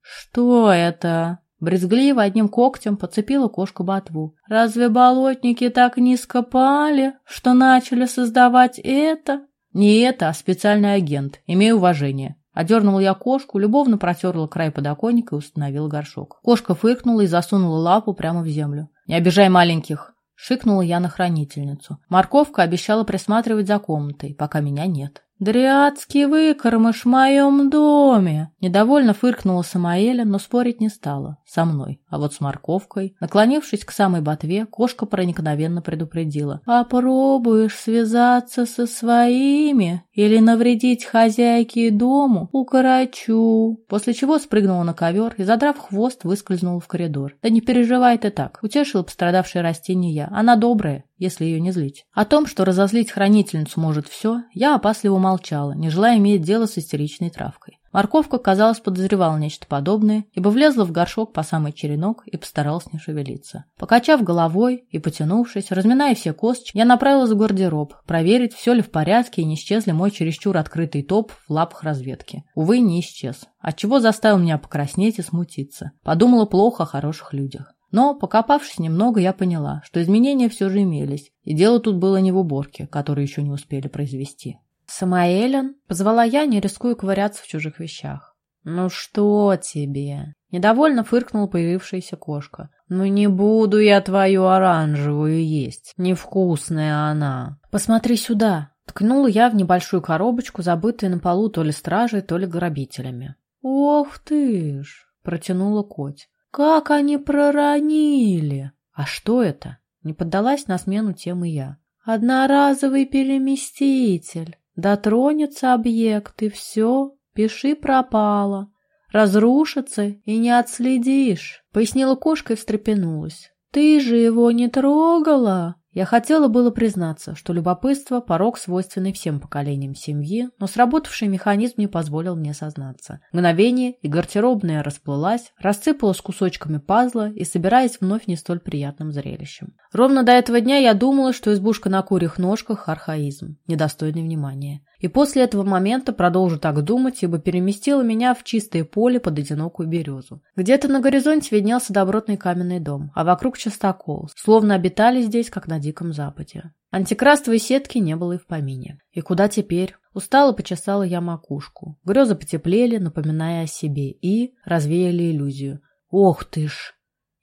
«Что это?» Брезгливо одним когтем подцепила кошку ботву. «Разве болотники так низко пали, что начали создавать это?» «Не это, а специальный агент. Имею уважение». Одернула я кошку, любовно протерла край подоконника и установила горшок. Кошка фыркнула и засунула лапу прямо в землю. «Не обижай маленьких!» Шикнула я на хранительницу. Морковка обещала присматривать за комнатой, пока меня нет. «Дриадский выкормыш в моем доме!» Недовольно фыркнула Самаэля, но спорить не стала. Со мной. А вот с морковкой. Наклонившись к самой ботве, кошка проникновенно предупредила. «Попробуешь связаться со своими или навредить хозяйке и дому? Укорочу!» После чего спрыгнула на ковер и, задрав хвост, выскользнула в коридор. «Да не переживай ты так!» Утешила пострадавшее растение я. «Она добрая, если ее не злить. О том, что разозлить хранительницу может все, я опасливо молчала, не желая иметь дело с истеричной травкой. Морковка, казалось, подозревала нечто подобное, ибо влезла в горшок по самый черенок и постаралась не шевелиться. Покачав головой и потянувшись, разминая все косточки, я направилась в гардероб, проверить, все ли в порядке и не исчез ли мой чересчур открытый топ в лапах разведки. Увы, не исчез, отчего заставил меня покраснеть и смутиться. Подумала плохо о хороших людях. Но, покопавшись немного, я поняла, что изменения все же имелись, и дело тут было не в уборке, которую еще не успели произвести. «Самаэлен?» — позвала я, не рискуя ковыряться в чужих вещах. «Ну что тебе?» — недовольно фыркнула появившаяся кошка. «Ну не буду я твою оранжевую есть, невкусная она!» «Посмотри сюда!» — ткнула я в небольшую коробочку, забытую на полу то ли стражей, то ли грабителями. «Ох ты ж!» — протянула коть. Как они проронили! А что это? Не поддалась на смену темы я. Одноразовый переместитель. Дотронется объект, и все, пиши пропало. Разрушится и не отследишь, пояснила кошка и встрепенулась. Ты же его не трогала? Я хотела было признаться, что любопытство – порог, свойственный всем поколениям семьи, но сработавший механизм не позволил мне сознаться. Мгновение, и гардеробная расплылась, рассыпалась кусочками пазла и собираясь вновь не столь приятным зрелищем. Ровно до этого дня я думала, что избушка на курьих ножках – архаизм, недостойный внимания. И после этого момента продолжу так думать, ибо переместила меня в чистое поле под одинокую березу. Где-то на горизонте виднелся добротный каменный дом, а вокруг частокол, словно обитали здесь, как на Диком Западе. Антикрастовой сетки не было и в помине. И куда теперь? Устало почесала я макушку. Грезы потеплели, напоминая о себе, и развеяли иллюзию. Ох ты ж!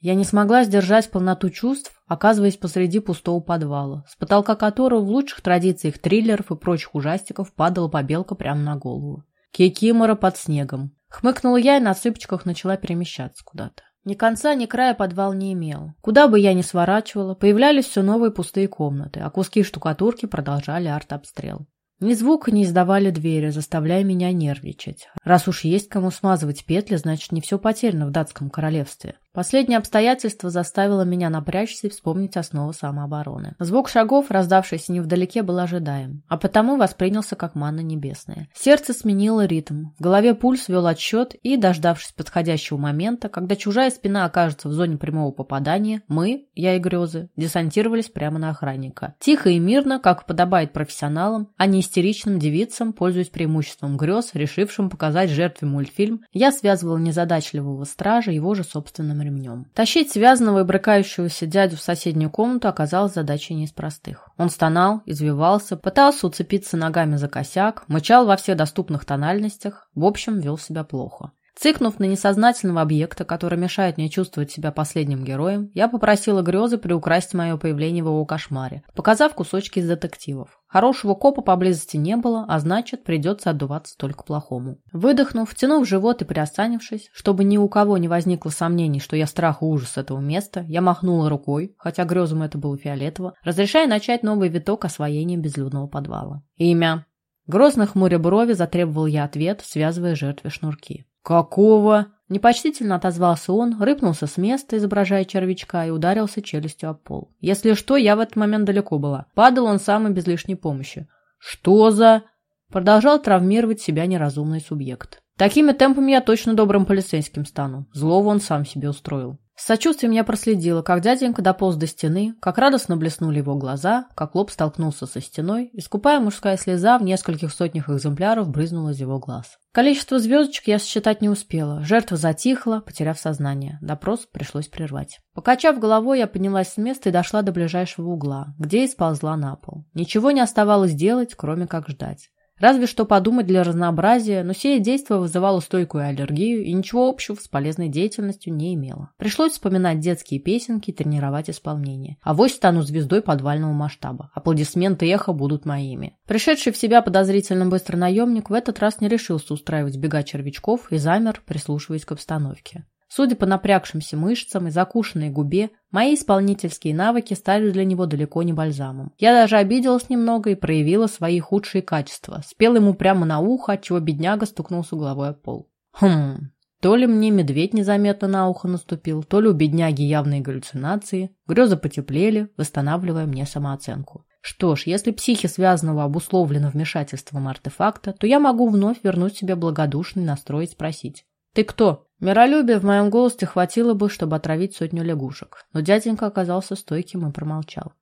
Я не смогла сдержать полноту чувств, оказываясь посреди пустого подвала, с потолка которого в лучших традициях триллеров и прочих ужастиков падала побелка прямо на голову. Кикимора под снегом. Хмыкнула я и на цыпочках начала перемещаться куда-то. Ни конца, ни края подвал не имел. Куда бы я ни сворачивала, появлялись все новые пустые комнаты, а куски штукатурки продолжали артобстрел. Ни звука не издавали двери, заставляя меня нервничать. Раз уж есть кому смазывать петли, значит, не все потеряно в датском королевстве. Последнее обстоятельство заставило меня напрячься и вспомнить основу самообороны. Звук шагов, раздавшийся невдалеке, был ожидаем, а потому воспринялся как манна небесная. Сердце сменило ритм, в голове пульс вел отсчет и, дождавшись подходящего момента, когда чужая спина окажется в зоне прямого попадания, мы, я и грезы, десантировались прямо на охранника. Тихо и мирно, как подобает профессионалам, а не истеричным девицам, пользуясь преимуществом грез, решившим показать жертве мультфильм, я связывал незадачливого стража его же собственным ремнем. Тащить связанного и брыкающегося дядю в соседнюю комнату оказалось задачей не из простых. Он стонал, извивался, пытался уцепиться ногами за косяк, мычал во всех доступных тональностях, в общем, вел себя плохо. Цикнув на несознательного объекта, который мешает мне чувствовать себя последним героем, я попросила грезы приукрасить мое появление в его кошмаре, показав кусочки из детективов. Хорошего копа поблизости не было, а значит, придется отдуваться только плохому. Выдохнув, втянув живот и приостанившись, чтобы ни у кого не возникло сомнений, что я страх и ужас этого места, я махнула рукой, хотя грезам это было фиолетово, разрешая начать новый виток освоения безлюдного подвала. Имя. Грозно хмуря брови затребовал я ответ, связывая жертве шнурки. «Какого?» Непочтительно отозвался он, рыпнулся с места, изображая червячка, и ударился челюстью об пол. Если что, я в этот момент далеко была. Падал он сам и без лишней помощи. «Что за...» Продолжал травмировать себя неразумный субъект. Такими темпами я точно добрым полицейским стану. Злого он сам себе устроил. С сочувствием я проследила, как дяденька дополз до стены, как радостно блеснули его глаза, как лоб столкнулся со стеной, и скупая мужская слеза в нескольких сотнях экземпляров брызнула из его глаз. Количество звездочек я сосчитать не успела. Жертва затихла, потеряв сознание. Допрос пришлось прервать. Покачав головой, я поднялась с места и дошла до ближайшего угла, где и сползла на пол. Ничего не оставалось делать, кроме как ждать. Разве что подумать для разнообразия, но сие действие вызывало стойкую аллергию и ничего общего с полезной деятельностью не имело. Пришлось вспоминать детские песенки и тренировать исполнение. А вось стану звездой подвального масштаба. Аплодисменты эхо будут моими. Пришедший в себя подозрительно быстро наемник в этот раз не решился устраивать бега червячков и замер, прислушиваясь к обстановке. Судя по напрягшимся мышцам и закушенной губе, мои исполнительские навыки стали для него далеко не бальзамом. Я даже обиделась немного и проявила свои худшие качества. Спел ему прямо на ухо, отчего бедняга стукнулся головой о пол. Хм, то ли мне медведь незаметно на ухо наступил, то ли у бедняги явные галлюцинации. Грезы потеплели, восстанавливая мне самооценку. Что ж, если психи связанного обусловлено вмешательством артефакта, то я могу вновь вернуть себе благодушный настрой и спросить. «Ты кто?» Миролюбия в моем голосе хватило бы, чтобы отравить сотню лягушек, но дяденька оказался стойким и промолчал.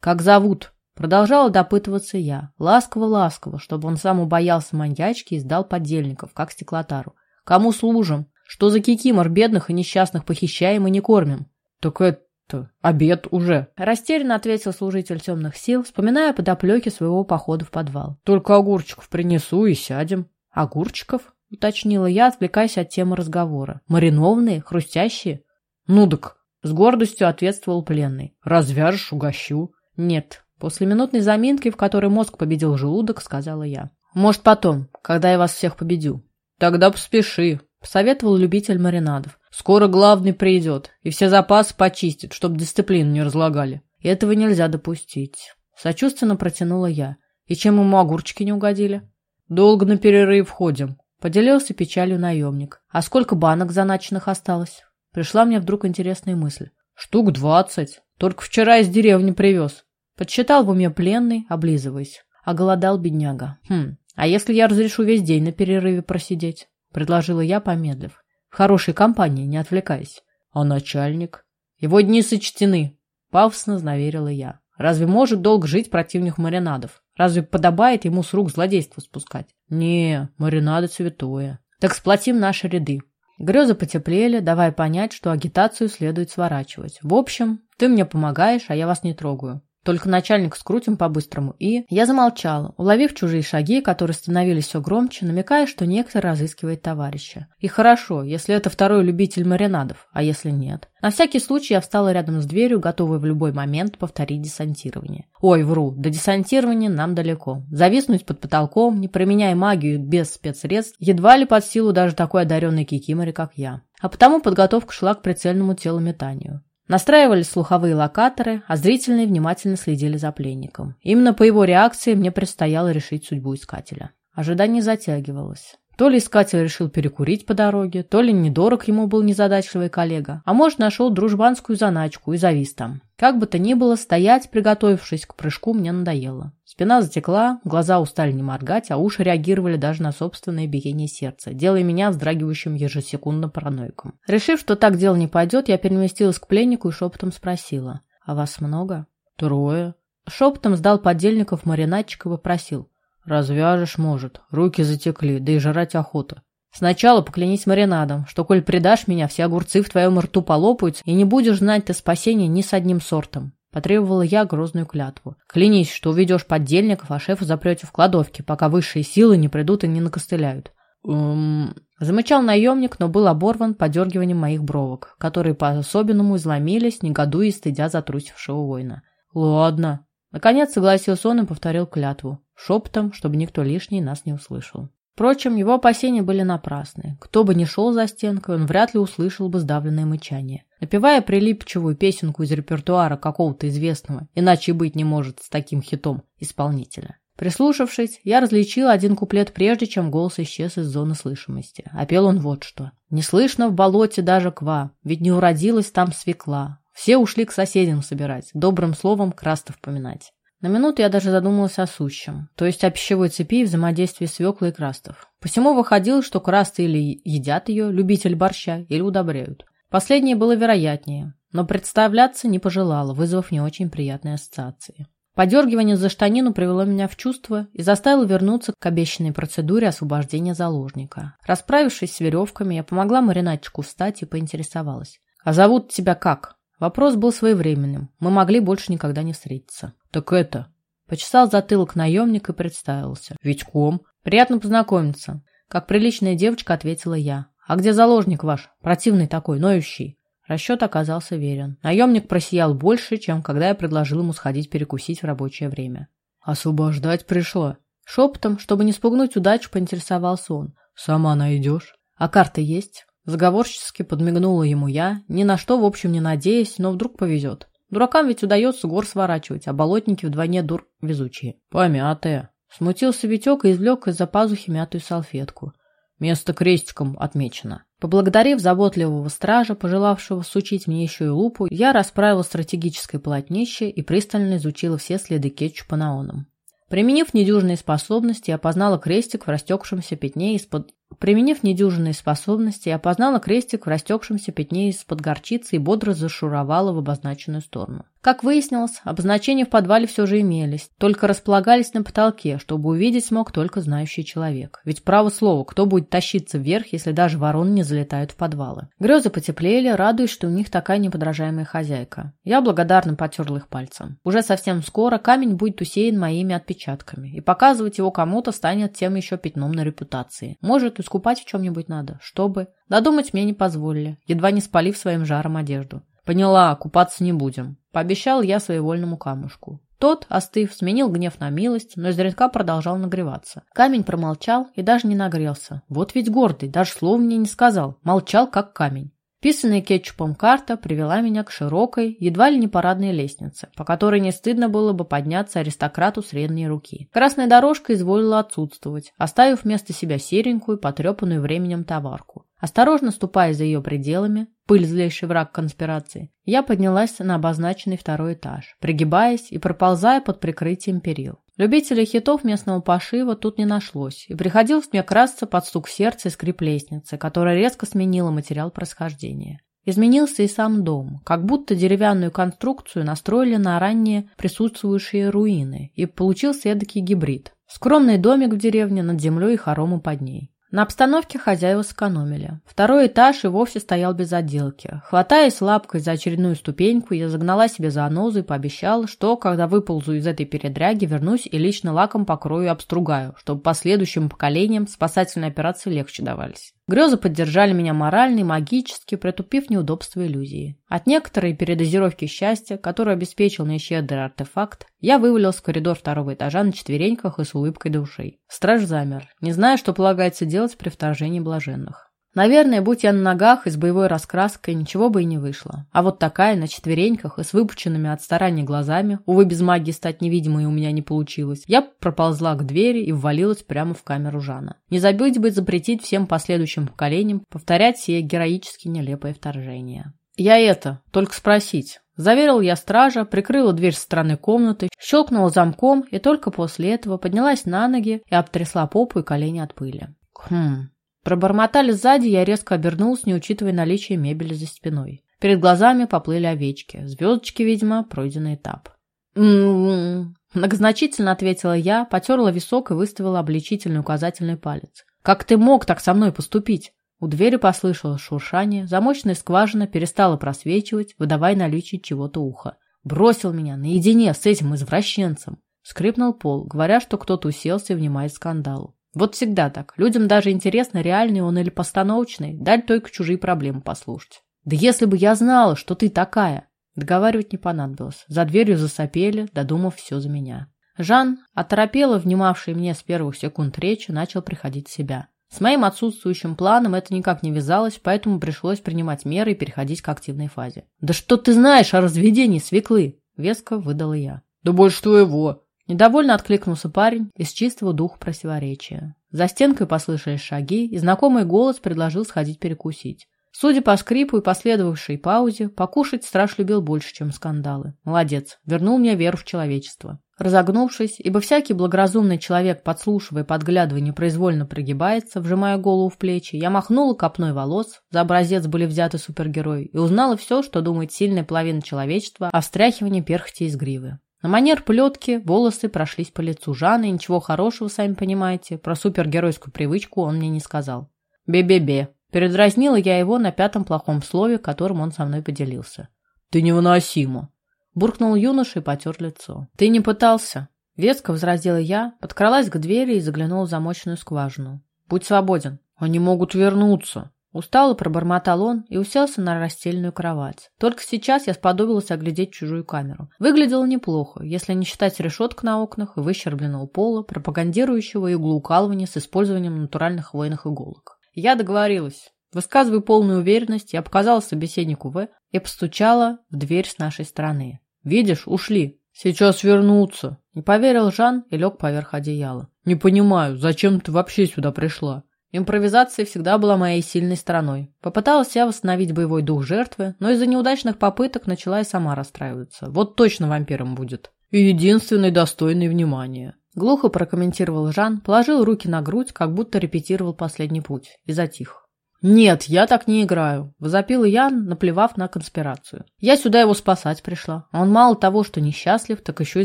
«Как зовут?» Продолжала допытываться я, ласково-ласково, чтобы он сам убоялся маньячки и сдал подельников, как стеклотару. «Кому служим? Что за кикимор бедных и несчастных похищаем и не кормим?» «Так это... обед уже!» Растерянно ответил служитель темных сил, вспоминая подоплеки своего похода в подвал. «Только огурчиков принесу и сядем». «Огурчиков?» — уточнила я, отвлекаясь от темы разговора. «Маринованные? Хрустящие?» «Ну так», — с гордостью ответствовал пленный. «Развяжешь, угощу». «Нет». После минутной заминки, в которой мозг победил желудок, сказала я. «Может, потом, когда я вас всех победю». «Тогда поспеши», — посоветовал любитель маринадов. «Скоро главный придет и все запасы почистит, чтобы дисциплину не разлагали. Этого нельзя допустить». Сочувственно протянула я. «И чем ему огурчики не угодили?» «Долго на перерыв ходим», Поделился печалью наемник. А сколько банок заначенных осталось? Пришла мне вдруг интересная мысль. Штук двадцать. Только вчера из деревни привез. Подсчитал в уме пленный, облизываясь. А голодал бедняга. Хм, а если я разрешу весь день на перерыве просидеть? Предложила я, помедлив. В хорошей компании, не отвлекаясь. А начальник? Его дни сочтены. Пафосно заверила я. Разве может долго жить противник маринадов? Разве подобает ему с рук злодейство спускать? Не, маринады святое. Так сплотим наши ряды. Грезы потеплели, давая понять, что агитацию следует сворачивать. В общем, ты мне помогаешь, а я вас не трогаю. Только начальник скрутим по-быстрому. И я замолчала, уловив чужие шаги, которые становились все громче, намекая, что некто разыскивает товарища. И хорошо, если это второй любитель маринадов, а если нет. На всякий случай я встала рядом с дверью, готовая в любой момент повторить десантирование. Ой, вру, до десантирования нам далеко. Зависнуть под потолком, не применяя магию без спецсредств, едва ли под силу даже такой одаренной кикимори, как я. А потому подготовка шла к прицельному телометанию. Настраивались слуховые локаторы, а зрительные внимательно следили за пленником. Именно по его реакции мне предстояло решить судьбу искателя. Ожидание затягивалось. То ли искатель решил перекурить по дороге, то ли недорог ему был незадачливый коллега, а может нашел дружбанскую заначку и завис там. Как бы то ни было, стоять, приготовившись к прыжку, мне надоело. Спина затекла, глаза устали не моргать, а уши реагировали даже на собственное биение сердца, делая меня вздрагивающим ежесекундно параноиком. Решив, что так дело не пойдет, я переместилась к пленнику и шепотом спросила. «А вас много?» «Трое». Шепотом сдал подельников маринадчик и попросил. Развяжешь, может. Руки затекли, да и жрать охота. Сначала поклянись маринадом, что, коль предашь меня, все огурцы в твоем рту полопаются, и не будешь знать ты спасения ни с одним сортом. Потребовала я грозную клятву. Клянись, что уведешь поддельников, а шефа запрете в кладовке, пока высшие силы не придут и не накостыляют. Эм... Замычал наемник, но был оборван подергиванием моих бровок, которые по-особенному изломились, негодуя и стыдя затрусившего воина. «Ладно». Наконец согласился он и повторил клятву, шепотом, чтобы никто лишний нас не услышал. Впрочем, его опасения были напрасны. Кто бы ни шел за стенкой, он вряд ли услышал бы сдавленное мычание. Напевая прилипчивую песенку из репертуара какого-то известного, иначе быть не может с таким хитом, исполнителя. Прислушавшись, я различил один куплет прежде, чем голос исчез из зоны слышимости. А он вот что. «Не слышно в болоте даже ква, ведь не уродилась там свекла. Все ушли к соседям собирать, добрым словом крастов поминать». На минуту я даже задумалась о сущем, то есть о пищевой цепи и взаимодействии свеклы и крастов. Посему выходило, что красты или едят ее, любитель борща, или удобряют. Последнее было вероятнее, но представляться не пожелала, вызвав не очень приятные ассоциации. Подергивание за штанину привело меня в чувство и заставило вернуться к обещанной процедуре освобождения заложника. Расправившись с веревками, я помогла маринадчику встать и поинтересовалась. «А зовут тебя как?» Вопрос был своевременным. Мы могли больше никогда не встретиться. «Так это...» Почесал затылок наемник и представился. «Витьком. Приятно познакомиться». Как приличная девочка ответила я. «А где заложник ваш? Противный такой, ноющий». Расчет оказался верен. Наемник просиял больше, чем когда я предложил ему сходить перекусить в рабочее время. «Освобождать пришла». Шепотом, чтобы не спугнуть удачу, поинтересовался он. «Сама найдешь». «А карта есть?» Заговорчески подмигнула ему я, ни на что, в общем, не надеясь, но вдруг повезет. Дуракам ведь удается гор сворачивать, а болотники вдвойне дур везучие. Помятая. Смутился Витек и извлек из-за пазухи мятую салфетку. Место крестиком отмечено. Поблагодарив заботливого стража, пожелавшего сучить мне еще и лупу, я расправила стратегическое полотнище и пристально изучила все следы кетчупа на оном. Применив недюжные способности, опознала крестик в растекшемся пятне из-под Применив недюжинные способности, опознала крестик в растекшемся пятне из-под горчицы и бодро зашуровала в обозначенную сторону. Как выяснилось, обозначения в подвале все же имелись, только располагались на потолке, чтобы увидеть смог только знающий человек. Ведь право слово, кто будет тащиться вверх, если даже вороны не залетают в подвалы. Грезы потеплели, радуясь, что у них такая неподражаемая хозяйка. Я благодарно потерла их пальцем. Уже совсем скоро камень будет усеян моими отпечатками, и показывать его кому-то станет тем еще пятном на репутации. Может, искупать в чем-нибудь надо, чтобы... Додумать мне не позволили, едва не спалив своим жаром одежду. Поняла, купаться не будем. Пообещал я своевольному камушку. Тот, остыв, сменил гнев на милость, но изредка продолжал нагреваться. Камень промолчал и даже не нагрелся. Вот ведь гордый, даже слова мне не сказал. Молчал, как камень. Писанная кетчупом карта привела меня к широкой, едва ли не парадной лестнице, по которой не стыдно было бы подняться аристократу средней руки. Красная дорожка изволила отсутствовать, оставив вместо себя серенькую, потрепанную временем товарку. Осторожно ступая за ее пределами, пыль злейший враг конспирации, я поднялась на обозначенный второй этаж, пригибаясь и проползая под прикрытием перил. Любителей хитов местного пошива тут не нашлось, и приходилось мне красться под стук сердца и скрип лестницы, которая резко сменила материал происхождения. Изменился и сам дом, как будто деревянную конструкцию настроили на ранее присутствующие руины, и получился эдакий гибрид. Скромный домик в деревне над землей и хоромы под ней. На обстановке хозяева сэкономили. Второй этаж и вовсе стоял без отделки. Хватаясь лапкой за очередную ступеньку, я загнала себе за нозу и пообещала, что, когда выползу из этой передряги, вернусь и лично лаком покрою и обстругаю, чтобы последующим поколениям спасательные операции легче давались. Грезы поддержали меня морально и магически, притупив неудобства иллюзии. От некоторой передозировки счастья, которую обеспечил мне артефакт, я вывалился в коридор второго этажа на четвереньках и с улыбкой до ушей. Страж замер, не зная, что полагается делать при вторжении блаженных. Наверное, будь я на ногах и с боевой раскраской, ничего бы и не вышло. А вот такая, на четвереньках и с выпученными от старания глазами, увы, без магии стать невидимой у меня не получилось, я проползла к двери и ввалилась прямо в камеру Жана. Не забыть бы запретить всем последующим поколениям повторять сие героически нелепое вторжение. «Я это, только спросить». Заверил я стража, прикрыла дверь со стороны комнаты, щелкнула замком и только после этого поднялась на ноги и обтрясла попу и колени от пыли. Хм, Пробормотали сзади, я резко обернулся, не учитывая наличие мебели за спиной. Перед глазами поплыли овечки. Звездочки, видимо, пройденный этап. Многозначительно ответила я, потерла висок и выставила обличительный указательный палец. «Как ты мог так со мной поступить?» У двери послышалось шуршание, замочная скважина перестала просвечивать, выдавая наличие чего-то уха. Бросил меня наедине с этим извращенцем. Скрипнул пол, говоря, что кто-то уселся и внимает скандалу. Вот всегда так. Людям даже интересно, реальный он или постановочный, даль только чужие проблемы послушать. Да если бы я знала, что ты такая. Договаривать не понадобилось. За дверью засопели, додумав все за меня. Жан, оторопело внимавший мне с первых секунд речи, начал приходить в себя. С моим отсутствующим планом это никак не вязалось, поэтому пришлось принимать меры и переходить к активной фазе. «Да что ты знаешь о разведении свеклы?» – веско выдала я. «Да больше твоего!» Недовольно откликнулся парень из чистого духа противоречия. За стенкой послышались шаги, и знакомый голос предложил сходить перекусить. Судя по скрипу и последовавшей паузе, покушать страж любил больше, чем скандалы. Молодец, вернул мне веру в человечество. Разогнувшись, ибо всякий благоразумный человек, подслушивая и подглядывая, непроизвольно прогибается, вжимая голову в плечи, я махнула копной волос, за образец были взяты супергерои, и узнала все, что думает сильная половина человечества о встряхивании перхоти из гривы. На манер плетки волосы прошлись по лицу Жана, и ничего хорошего, сами понимаете, про супергеройскую привычку он мне не сказал. «Бе-бе-бе», Передразнила я его на пятом плохом слове, которым он со мной поделился. «Ты невыносима!» Буркнул юноша и потер лицо. «Ты не пытался?» Веско возразила я, подкралась к двери и заглянула в замочную скважину. «Будь свободен. Они могут вернуться!» Устало пробормотал он и уселся на расстеленную кровать. Только сейчас я сподобилась оглядеть чужую камеру. Выглядело неплохо, если не считать решеток на окнах и выщербленного пола, пропагандирующего иглоукалывание с использованием натуральных хвойных иголок. Я договорилась. Высказывая полную уверенность, я показала собеседнику В и постучала в дверь с нашей стороны. «Видишь, ушли. Сейчас вернутся». Не поверил Жан и лег поверх одеяла. «Не понимаю, зачем ты вообще сюда пришла?» Импровизация всегда была моей сильной стороной. Попыталась я восстановить боевой дух жертвы, но из-за неудачных попыток начала и сама расстраиваться. Вот точно вампиром будет. И единственный достойный внимания. Глухо прокомментировал Жан, положил руки на грудь, как будто репетировал последний путь, и затих. «Нет, я так не играю», – возопил Ян, наплевав на конспирацию. «Я сюда его спасать пришла. Он мало того, что несчастлив, так еще и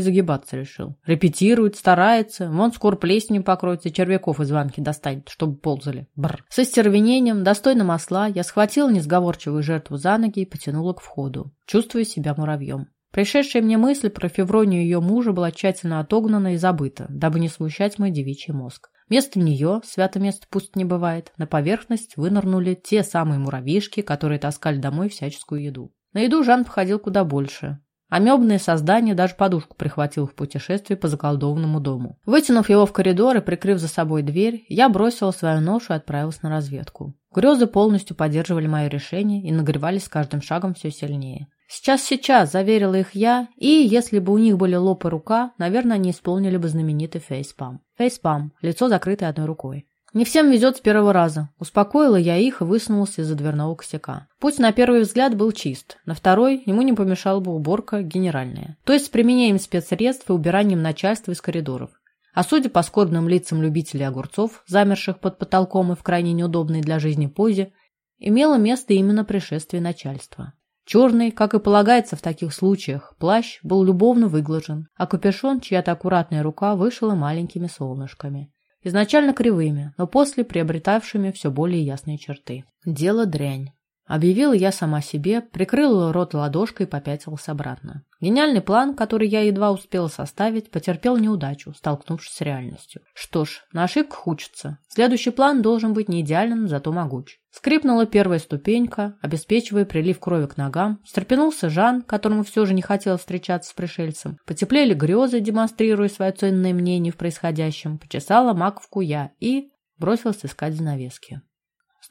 загибаться решил. Репетирует, старается, вон скоро плесенью покроется и червяков из ванки достанет, чтобы ползали. Бррр». С остервенением, достойным осла, я схватила несговорчивую жертву за ноги и потянула к входу, чувствуя себя муравьем. Пришедшая мне мысль про Февронию ее мужа была тщательно отогнана и забыта, дабы не смущать мой девичий мозг. Вместо нее, свято место пусть не бывает, на поверхность вынырнули те самые муравьишки, которые таскали домой всяческую еду. На еду Жан походил куда больше. Амебное создание даже подушку прихватил в путешествии по заколдованному дому. Вытянув его в коридор и прикрыв за собой дверь, я бросила свою ношу и отправилась на разведку. Грезы полностью поддерживали мое решение и нагревались с каждым шагом все сильнее. «Сейчас-сейчас», – заверила их я, и если бы у них были лоб и рука, наверное, они исполнили бы знаменитый фейспам. Фейспам – лицо, закрытое одной рукой. Не всем везет с первого раза. Успокоила я их и высунулся из-за дверного косяка. Путь на первый взгляд был чист. На второй ему не помешала бы уборка генеральная. То есть с применением спецсредств и убиранием начальства из коридоров. А судя по скорбным лицам любителей огурцов, замерших под потолком и в крайне неудобной для жизни позе, имело место именно пришествие начальства. Черный, как и полагается в таких случаях, плащ был любовно выглажен, а капюшон, чья-то аккуратная рука вышила маленькими солнышками. Изначально кривыми, но после приобретавшими все более ясные черты. Дело дрянь. Объявила я сама себе, прикрыла рот ладошкой и попятилась обратно. Гениальный план, который я едва успела составить, потерпел неудачу, столкнувшись с реальностью. Что ж, на ошибках учатся. Следующий план должен быть не идеальным, зато могуч. Скрипнула первая ступенька, обеспечивая прилив крови к ногам. Стрепенулся Жан, которому все же не хотелось встречаться с пришельцем. Потеплели грезы, демонстрируя свое ценное мнение в происходящем. Почесала маковку я и бросилась искать занавески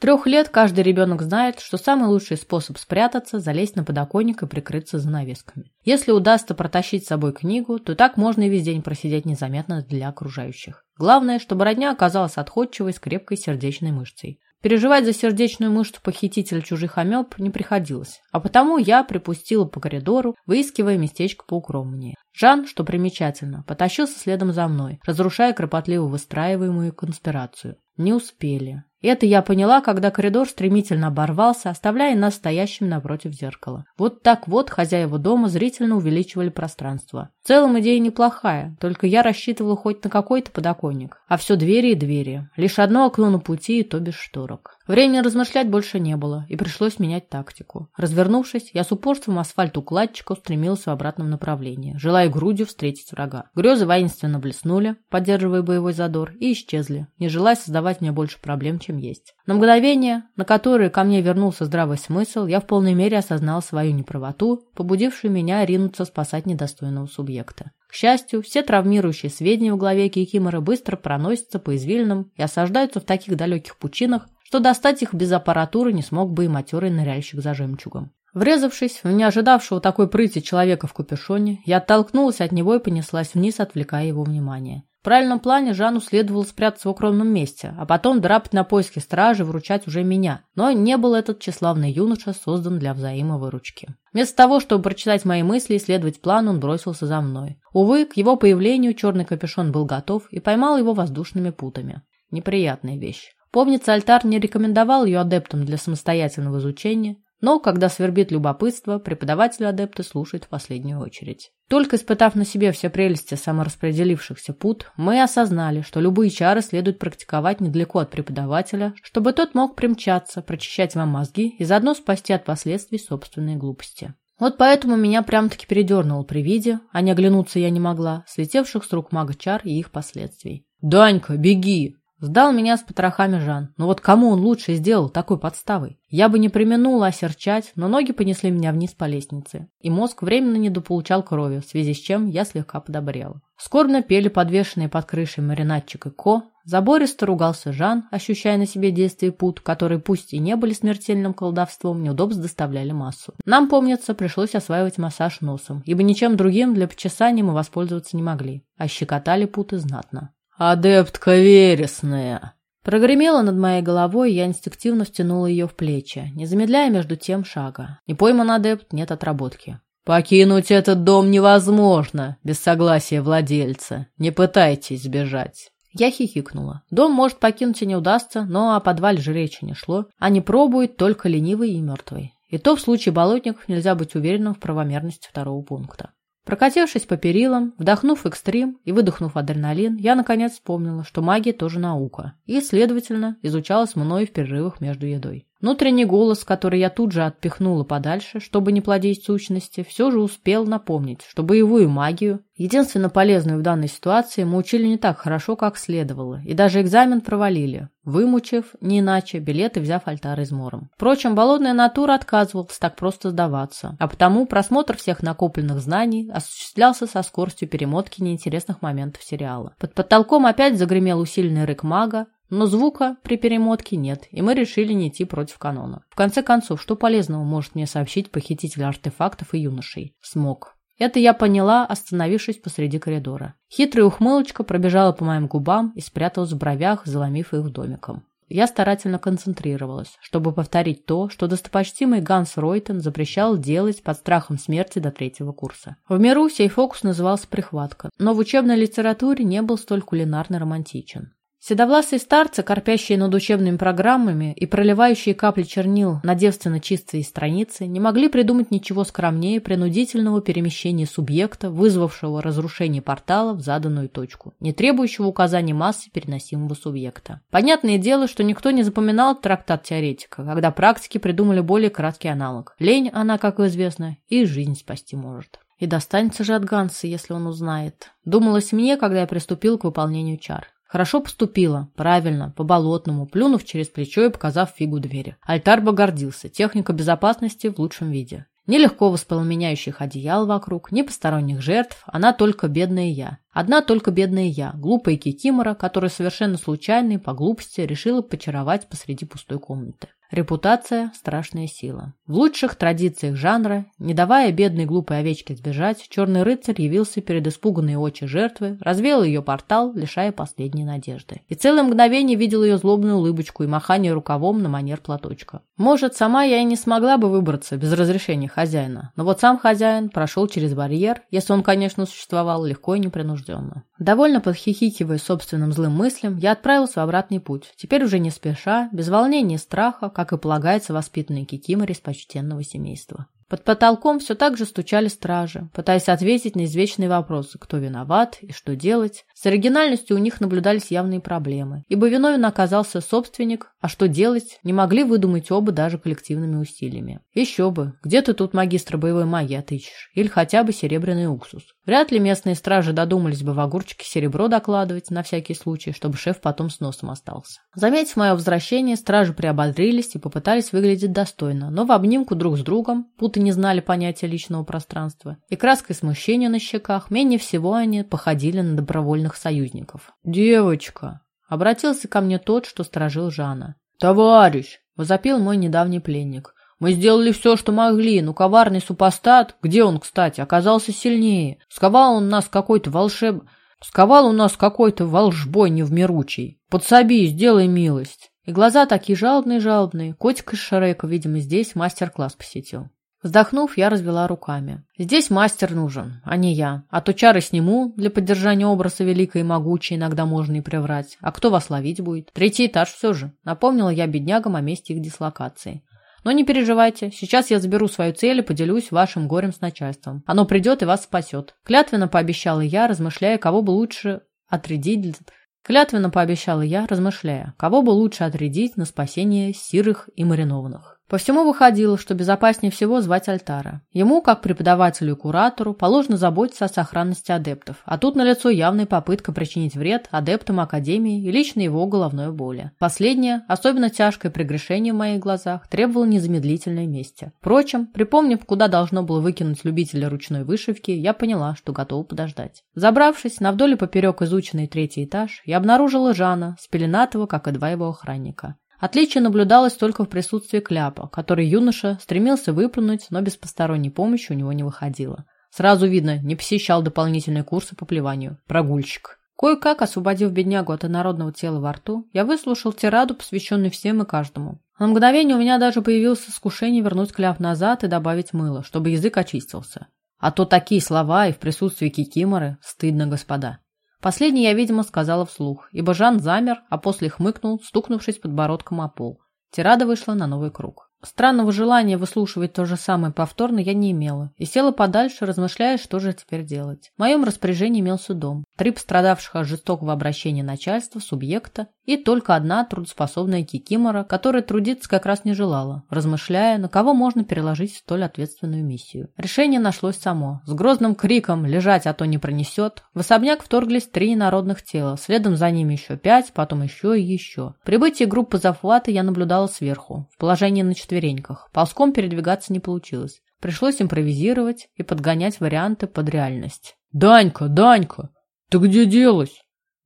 трех лет каждый ребенок знает, что самый лучший способ спрятаться – залезть на подоконник и прикрыться занавесками. Если удастся протащить с собой книгу, то так можно и весь день просидеть незаметно для окружающих. Главное, чтобы родня оказалась отходчивой с крепкой сердечной мышцей. Переживать за сердечную мышцу похитителя чужих амеб не приходилось, а потому я припустила по коридору, выискивая местечко поукромнее. Жан, что примечательно, потащился следом за мной, разрушая кропотливо выстраиваемую конспирацию. Не успели. Это я поняла, когда коридор стремительно оборвался, оставляя нас стоящим напротив зеркала. Вот так вот хозяева дома зрительно увеличивали пространство. В целом идея неплохая, только я рассчитывала хоть на какой-то подоконник. А все двери и двери. Лишь одно окно на пути, и то без шторок. Времени размышлять больше не было, и пришлось менять тактику. Развернувшись, я с упорством асфальт-укладчика устремился в обратном направлении, желая грудью встретить врага. Грезы воинственно блеснули, поддерживая боевой задор, и исчезли, не желая создавать мне больше проблем, чем есть. На мгновение, на которое ко мне вернулся здравый смысл, я в полной мере осознал свою неправоту, побудившую меня ринуться спасать недостойного субъекта. К счастью, все травмирующие сведения в голове Кикимора быстро проносятся по извилинам и осаждаются в таких далеких пучинах, что достать их без аппаратуры не смог бы и матерый ныряльщик за жемчугом. Врезавшись в неожидавшего такой прыти человека в капюшоне, я оттолкнулась от него и понеслась вниз, отвлекая его внимание. В правильном плане Жану следовало спрятаться в укромном месте, а потом драпать на поиски стражи, выручать уже меня. Но не был этот тщеславный юноша создан для взаимовыручки. Вместо того, чтобы прочитать мои мысли и следовать плану, он бросился за мной. Увы, к его появлению черный капюшон был готов и поймал его воздушными путами. Неприятная вещь. Помнится, Альтар не рекомендовал ее адептам для самостоятельного изучения, но, когда свербит любопытство, преподаватели адепты слушают в последнюю очередь. Только испытав на себе все прелести самораспределившихся пут, мы осознали, что любые чары следует практиковать недалеко от преподавателя, чтобы тот мог примчаться, прочищать вам мозги и заодно спасти от последствий собственной глупости. Вот поэтому меня прям-таки передернуло при виде, а не оглянуться я не могла, слетевших с рук мага чар и их последствий. «Данька, беги!» Сдал меня с потрохами Жан. Но вот кому он лучше сделал такой подставой? Я бы не применула осерчать, но ноги понесли меня вниз по лестнице. И мозг временно недополучал крови, в связи с чем я слегка подобрела. Скорбно пели подвешенные под крышей маринадчик и Ко. Забористо ругался Жан, ощущая на себе действие пут, которые пусть и не были смертельным колдовством, неудобств доставляли массу. Нам, помнится, пришлось осваивать массаж носом, ибо ничем другим для почесания мы воспользоваться не могли, а щекотали путы знатно. «Адептка вересная!» Прогремела над моей головой, я инстинктивно втянула ее в плечи, не замедляя между тем шага. Не пойман адепт, нет отработки. «Покинуть этот дом невозможно без согласия владельца. Не пытайтесь сбежать». Я хихикнула. Дом, может, покинуть и не удастся, но о подвале же речи не шло. А не пробует только ленивый и мертвый. И то в случае болотников нельзя быть уверенным в правомерности второго пункта. Прокатившись по перилам, вдохнув экстрим и выдохнув адреналин, я наконец вспомнила, что магия тоже наука, и, следовательно, изучалась мной в перерывах между едой. Внутренний голос, который я тут же отпихнула подальше, чтобы не плодить сущности, все же успел напомнить, что боевую магию, единственно полезную в данной ситуации, мы учили не так хорошо, как следовало, и даже экзамен провалили, вымучив, не иначе, билеты взяв альтар измором. Впрочем, болотная натура отказывалась так просто сдаваться, а потому просмотр всех накопленных знаний осуществлялся со скоростью перемотки неинтересных моментов сериала. Под потолком опять загремел усиленный рык мага, но звука при перемотке нет, и мы решили не идти против канона. В конце концов, что полезного может мне сообщить похититель артефактов и юношей? Смог. Это я поняла, остановившись посреди коридора. Хитрая ухмылочка пробежала по моим губам и спряталась в бровях, заломив их домиком. Я старательно концентрировалась, чтобы повторить то, что достопочтимый Ганс Ройтен запрещал делать под страхом смерти до третьего курса. В миру сей фокус назывался «прихватка», но в учебной литературе не был столь кулинарно романтичен. Седовласые старцы, корпящие над учебными программами и проливающие капли чернил на девственно чистые страницы, не могли придумать ничего скромнее принудительного перемещения субъекта, вызвавшего разрушение портала в заданную точку, не требующего указания массы переносимого субъекта. Понятное дело, что никто не запоминал трактат теоретика, когда практики придумали более краткий аналог. Лень, она, как известно, и жизнь спасти может. И достанется же от Ганса, если он узнает. Думалось мне, когда я приступил к выполнению чар. Хорошо поступила, правильно, по-болотному, плюнув через плечо и показав фигу двери. Альтар бы гордился, техника безопасности в лучшем виде. Нелегко воспламеняющих одеял вокруг, ни посторонних жертв, она только бедная я. Одна только бедная я, глупая кикимора, которая совершенно случайно и по глупости решила почаровать посреди пустой комнаты. Репутация – страшная сила. В лучших традициях жанра, не давая бедной глупой овечке сбежать, черный рыцарь явился перед испуганной очи жертвы, развеял ее портал, лишая последней надежды. И целое мгновение видел ее злобную улыбочку и махание рукавом на манер платочка. Может, сама я и не смогла бы выбраться без разрешения хозяина, но вот сам хозяин прошел через барьер, если он, конечно, существовал, легко и непринужденно. Довольно подхихикивая собственным злым мыслям, я отправился в обратный путь, теперь уже не спеша, без волнения и страха, как и полагается воспитанной кикиморе из почтенного семейства. Под потолком все так же стучали стражи, пытаясь ответить на извечные вопросы, кто виноват и что делать. С оригинальностью у них наблюдались явные проблемы, ибо виновен оказался собственник, а что делать, не могли выдумать оба даже коллективными усилиями. Еще бы, где ты тут магистра боевой магии отыщешь? Или хотя бы серебряный уксус? Вряд ли местные стражи додумались бы в огурчике серебро докладывать на всякий случай, чтобы шеф потом с носом остался. Заметив мое возвращение, стражи приободрились и попытались выглядеть достойно, но в обнимку друг с другом, путы не знали понятия личного пространства, и краской смущения на щеках, менее всего они походили на добровольных союзников. «Девочка!» — обратился ко мне тот, что сторожил Жана. «Товарищ!» — возопил мой недавний пленник. Мы сделали все, что могли, но коварный супостат, где он, кстати, оказался сильнее. Сковал он нас какой-то волшеб... Сковал у нас какой-то волжбой невмиручий. Подсоби, сделай милость. И глаза такие жалобные-жалобные. Котик из Шрека, видимо, здесь мастер-класс посетил. Вздохнув, я развела руками. Здесь мастер нужен, а не я. А то чары сниму, для поддержания образа великой и могучей иногда можно и приврать. А кто вас ловить будет? Третий этаж все же. Напомнила я беднягам о месте их дислокации. Но не переживайте, сейчас я заберу свою цель и поделюсь вашим горем с начальством. Оно придет и вас спасет. Клятвенно пообещала я, размышляя, кого бы лучше отрядить... Клятвенно пообещала я, размышляя, кого бы лучше отрядить на спасение сирых и маринованных. По всему выходило, что безопаснее всего звать Альтара. Ему, как преподавателю и куратору, положено заботиться о сохранности адептов, а тут налицо явная попытка причинить вред адептам Академии и лично его головной боли. Последнее, особенно тяжкое прегрешение в моих глазах, требовало незамедлительной мести. Впрочем, припомнив, куда должно было выкинуть любителя ручной вышивки, я поняла, что готова подождать. Забравшись на вдоль и поперек изученный третий этаж, я обнаружила Жана, спеленатого, как и два его охранника. Отличие наблюдалось только в присутствии кляпа, который юноша стремился выплюнуть, но без посторонней помощи у него не выходило. Сразу видно, не посещал дополнительные курсы по плеванию. Прогульщик. Кое-как, освободив беднягу от инородного тела во рту, я выслушал тираду, посвященную всем и каждому. На мгновение у меня даже появилось искушение вернуть кляп назад и добавить мыло, чтобы язык очистился. А то такие слова и в присутствии кикиморы стыдно, господа. Последний я, видимо, сказала вслух, ибо Жан замер, а после хмыкнул, стукнувшись подбородком о пол. Тирада вышла на новый круг. Странного желания выслушивать то же самое повторно я не имела и села подальше, размышляя, что же теперь делать. В моем распоряжении имелся дом, три пострадавших от жестокого обращения начальства, субъекта и только одна трудоспособная кикимора, которая трудиться как раз не желала, размышляя, на кого можно переложить столь ответственную миссию. Решение нашлось само. С грозным криком «лежать, а то не пронесет» в особняк вторглись три народных тела, следом за ними еще пять, потом еще и еще. Прибытие группы захвата я наблюдала сверху, в положении на четвереньках. Ползком передвигаться не получилось. Пришлось импровизировать и подгонять варианты под реальность. «Данька, Данька, ты где делась?»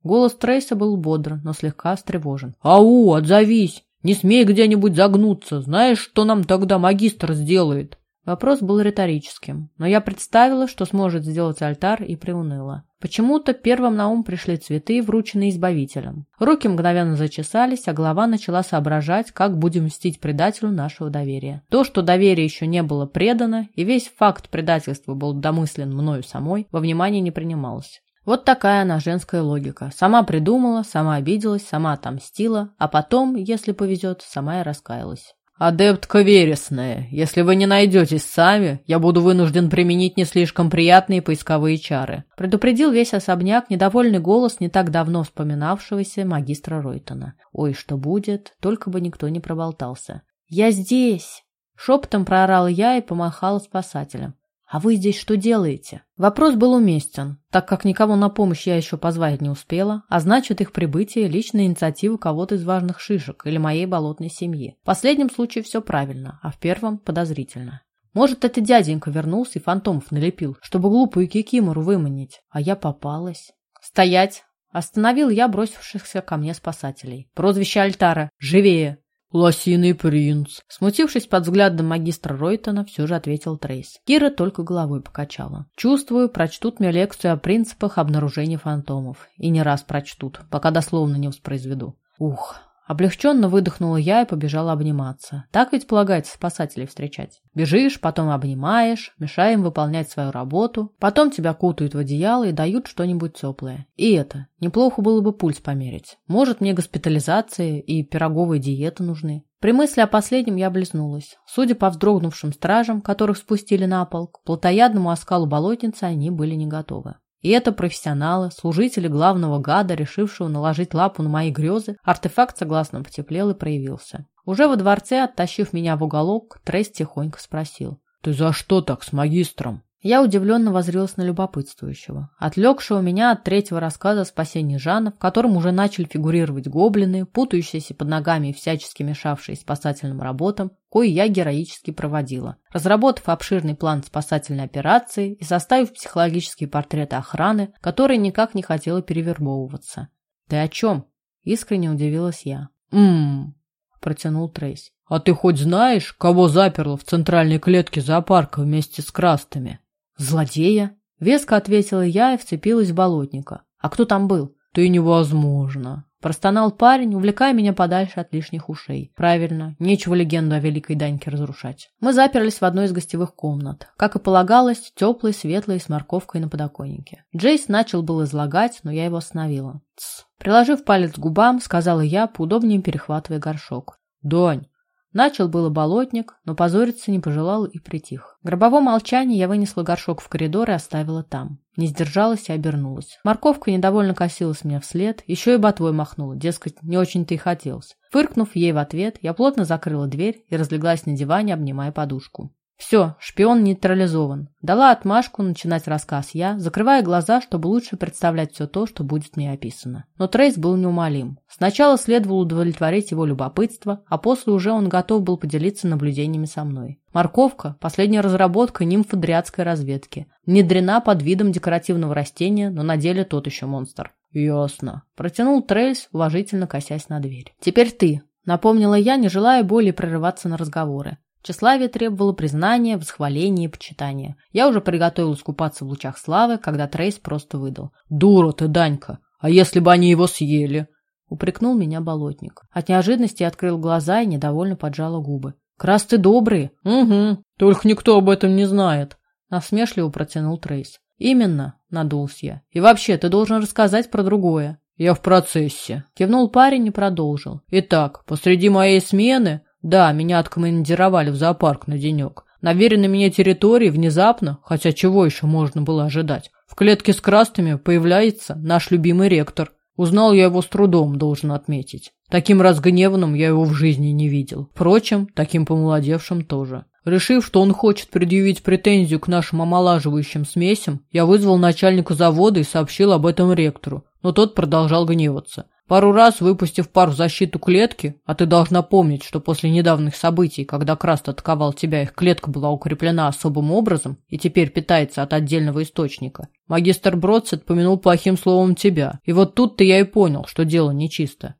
Голос Трейса был бодр, но слегка встревожен. «Ау, отзовись! Не смей где-нибудь загнуться! Знаешь, что нам тогда магистр сделает?» Вопрос был риторическим, но я представила, что сможет сделать альтар, и приуныла. Почему-то первым на ум пришли цветы, врученные избавителем. Руки мгновенно зачесались, а голова начала соображать, как будем мстить предателю нашего доверия. То, что доверие еще не было предано, и весь факт предательства был домыслен мною самой, во внимание не принималось. Вот такая она женская логика. Сама придумала, сама обиделась, сама отомстила, а потом, если повезет, сама и раскаялась. «Адептка вересная, если вы не найдетесь сами, я буду вынужден применить не слишком приятные поисковые чары», предупредил весь особняк недовольный голос не так давно вспоминавшегося магистра Ройтона. «Ой, что будет, только бы никто не проболтался». «Я здесь!» Шепотом проорал я и помахал спасателям. «А вы здесь что делаете?» Вопрос был уместен, так как никого на помощь я еще позвать не успела, а значит их прибытие – личная инициатива кого-то из важных шишек или моей болотной семьи. В последнем случае все правильно, а в первом – подозрительно. Может, это дяденька вернулся и фантомов налепил, чтобы глупую кикимору выманить, а я попалась. «Стоять!» – остановил я бросившихся ко мне спасателей. «Прозвище Альтара! Живее!» «Лосиный принц!» Смутившись под взглядом магистра Ройтона, все же ответил Трейс. Кира только головой покачала. «Чувствую, прочтут мне лекцию о принципах обнаружения фантомов. И не раз прочтут, пока дословно не воспроизведу. Ух, Облегченно выдохнула я и побежала обниматься. Так ведь полагается спасателей встречать. Бежишь, потом обнимаешь, мешаем выполнять свою работу, потом тебя кутают в одеяло и дают что-нибудь теплое. И это, неплохо было бы пульс померить. Может, мне госпитализация и пироговые диеты нужны. При мысли о последнем я близнулась. Судя по вздрогнувшим стражам, которых спустили на пол, к плотоядному оскалу болотницы они были не готовы. И это профессионалы, служители главного гада, решившего наложить лапу на мои грезы, артефакт согласно потеплел и проявился. Уже во дворце, оттащив меня в уголок, Трейс тихонько спросил. «Ты за что так с магистром?» Я удивленно возрилась на любопытствующего, отвлекшего меня от третьего рассказа о спасении Жана, в котором уже начали фигурировать гоблины, путающиеся под ногами и всячески мешавшие спасательным работам, кои я героически проводила, разработав обширный план спасательной операции и составив психологические портреты охраны, которая никак не хотела перевербовываться. «Ты о чем?» – искренне удивилась я. «М-м-м», протянул Трейс. «А ты хоть знаешь, кого заперла в центральной клетке зоопарка вместе с крастами?» «Злодея?» — веско ответила я и вцепилась в болотника. «А кто там был?» «Ты невозможно!» Простонал парень, увлекая меня подальше от лишних ушей. Правильно, нечего легенду о Великой Даньке разрушать. Мы заперлись в одной из гостевых комнат. Как и полагалось, теплой, светлой, с морковкой на подоконнике. Джейс начал был излагать, но я его остановила. «Тсс!» Приложив палец к губам, сказала я, поудобнее перехватывая горшок. «Дань, Начал было болотник, но позориться не пожелал и притих. В гробовом молчании я вынесла горшок в коридор и оставила там. Не сдержалась и обернулась. Морковка недовольно косилась мне вслед, еще и ботвой махнула, дескать, не очень-то и хотелось. Фыркнув ей в ответ, я плотно закрыла дверь и разлеглась на диване, обнимая подушку. Все, шпион нейтрализован. Дала отмашку начинать рассказ я, закрывая глаза, чтобы лучше представлять все то, что будет мне описано. Но Трейс был неумолим. Сначала следовало удовлетворить его любопытство, а после уже он готов был поделиться наблюдениями со мной. Морковка – последняя разработка нимфодриадской разведки. Внедрена под видом декоративного растения, но на деле тот еще монстр. «Ясно», – протянул Трейс, уважительно косясь на дверь. «Теперь ты», – напомнила я, не желая более прерываться на разговоры. Тщеславие требовало признания, восхваления и почитания. Я уже приготовилась купаться в лучах славы, когда Трейс просто выдал. «Дура ты, Данька! А если бы они его съели?» Упрекнул меня болотник. От неожиданности открыла глаза и недовольно поджала губы. «Крас ты добрый!» «Угу, только никто об этом не знает!» Насмешливо протянул Трейс. «Именно!» — надулась я. «И вообще, ты должен рассказать про другое». «Я в процессе», — кивнул парень и продолжил. «Итак, посреди моей смены да, меня откомандировали в зоопарк на денек. На веренной мне территории внезапно, хотя чего еще можно было ожидать, в клетке с крастами появляется наш любимый ректор. Узнал я его с трудом, должен отметить. Таким разгневанным я его в жизни не видел. Впрочем, таким помолодевшим тоже. Решив, что он хочет предъявить претензию к нашим омолаживающим смесям, я вызвал начальника завода и сообщил об этом ректору, но тот продолжал гневаться. Пару раз выпустив пар в защиту клетки, а ты должна помнить, что после недавних событий, когда Краст атаковал тебя, их клетка была укреплена особым образом и теперь питается от отдельного источника. Магистр Бродсет помянул плохим словом тебя, и вот тут-то я и понял, что дело нечисто.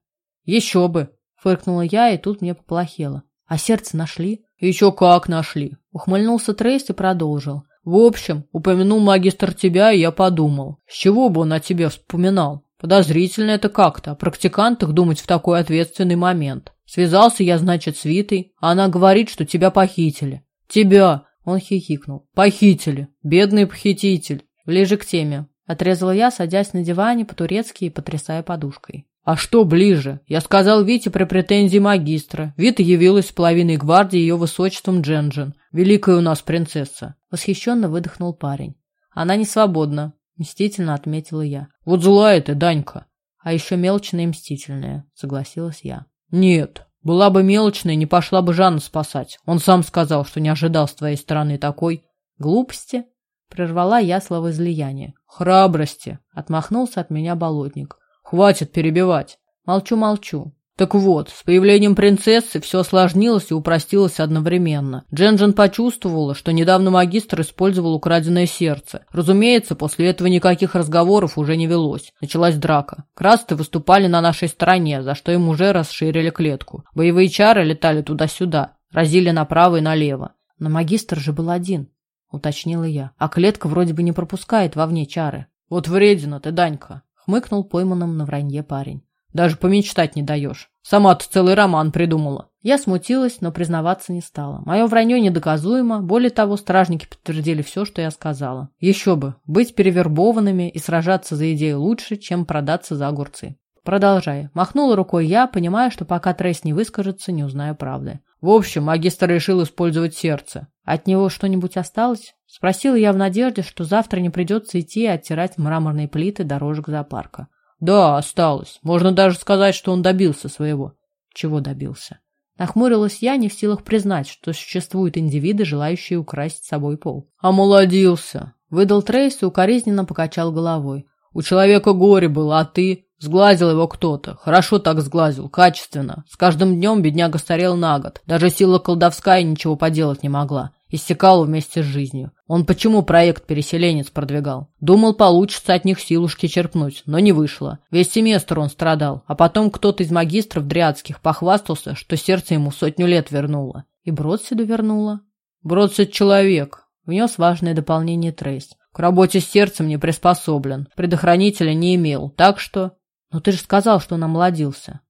Еще бы, фыркнула я, и тут мне поплохело. А сердце нашли? Еще как нашли. Ухмыльнулся Трейс и продолжил. В общем, упомянул магистр тебя, и я подумал, с чего бы он о тебе вспоминал? Подозрительно это как-то, о практикантах думать в такой ответственный момент. Связался я, значит, с Витой, а она говорит, что тебя похитили. Тебя, он хихикнул. Похитили. Бедный похититель. Ближе к теме. Отрезала я, садясь на диване по-турецки и потрясая подушкой. А что ближе? Я сказал Вите про претензии магистра. Вита явилась половиной гвардии ее высочеством Дженджин. Великая у нас принцесса. Восхищенно выдохнул парень. Она не свободна. Мстительно отметила я. Вот злая ты, Данька. А еще мелочная и мстительная, согласилась я. Нет, была бы мелочная, не пошла бы Жанну спасать. Он сам сказал, что не ожидал с твоей стороны такой глупости. Прервала я словоизлияние. Храбрости, отмахнулся от меня болотник. Хватит перебивать. Молчу-молчу. Так вот, с появлением принцессы все осложнилось и упростилось одновременно. Дженджин почувствовала, что недавно магистр использовал украденное сердце. Разумеется, после этого никаких разговоров уже не велось. Началась драка. Красты выступали на нашей стороне, за что им уже расширили клетку. Боевые чары летали туда-сюда, разили направо и налево. Но магистр же был один, уточнила я. А клетка вроде бы не пропускает вовне чары. Вот вредина ты, Данька, хмыкнул пойманным на вранье парень. Даже помечтать не даешь. Сама-то целый роман придумала. Я смутилась, но признаваться не стала. Мое вранье недоказуемо. Более того, стражники подтвердили все, что я сказала. Еще бы, быть перевербованными и сражаться за идею лучше, чем продаться за огурцы. Продолжай. Махнула рукой я, понимая, что пока Трейс не выскажется, не узнаю правды. В общем, магистр решил использовать сердце. От него что-нибудь осталось? Спросила я в надежде, что завтра не придется идти и оттирать мраморные плиты дорожек зоопарка. Да, осталось. Можно даже сказать, что он добился своего. Чего добился? Нахмурилась я, не в силах признать, что существуют индивиды, желающие украсть с собой пол. Омолодился. Выдал Трейс и укоризненно покачал головой. У человека горе было, а ты... Сглазил его кто-то. Хорошо так сглазил, качественно. С каждым днем бедняга старел на год. Даже сила колдовская ничего поделать не могла иссякал вместе с жизнью. Он почему проект «Переселенец» продвигал? Думал, получится от них силушки черпнуть, но не вышло. Весь семестр он страдал, а потом кто-то из магистров дриадских похвастался, что сердце ему сотню лет вернуло. И Бродсиду вернуло. Бродсид человек. Внес важное дополнение Трейс. К работе с сердцем не приспособлен, предохранителя не имел, так что... Но ты же сказал, что он омолодился.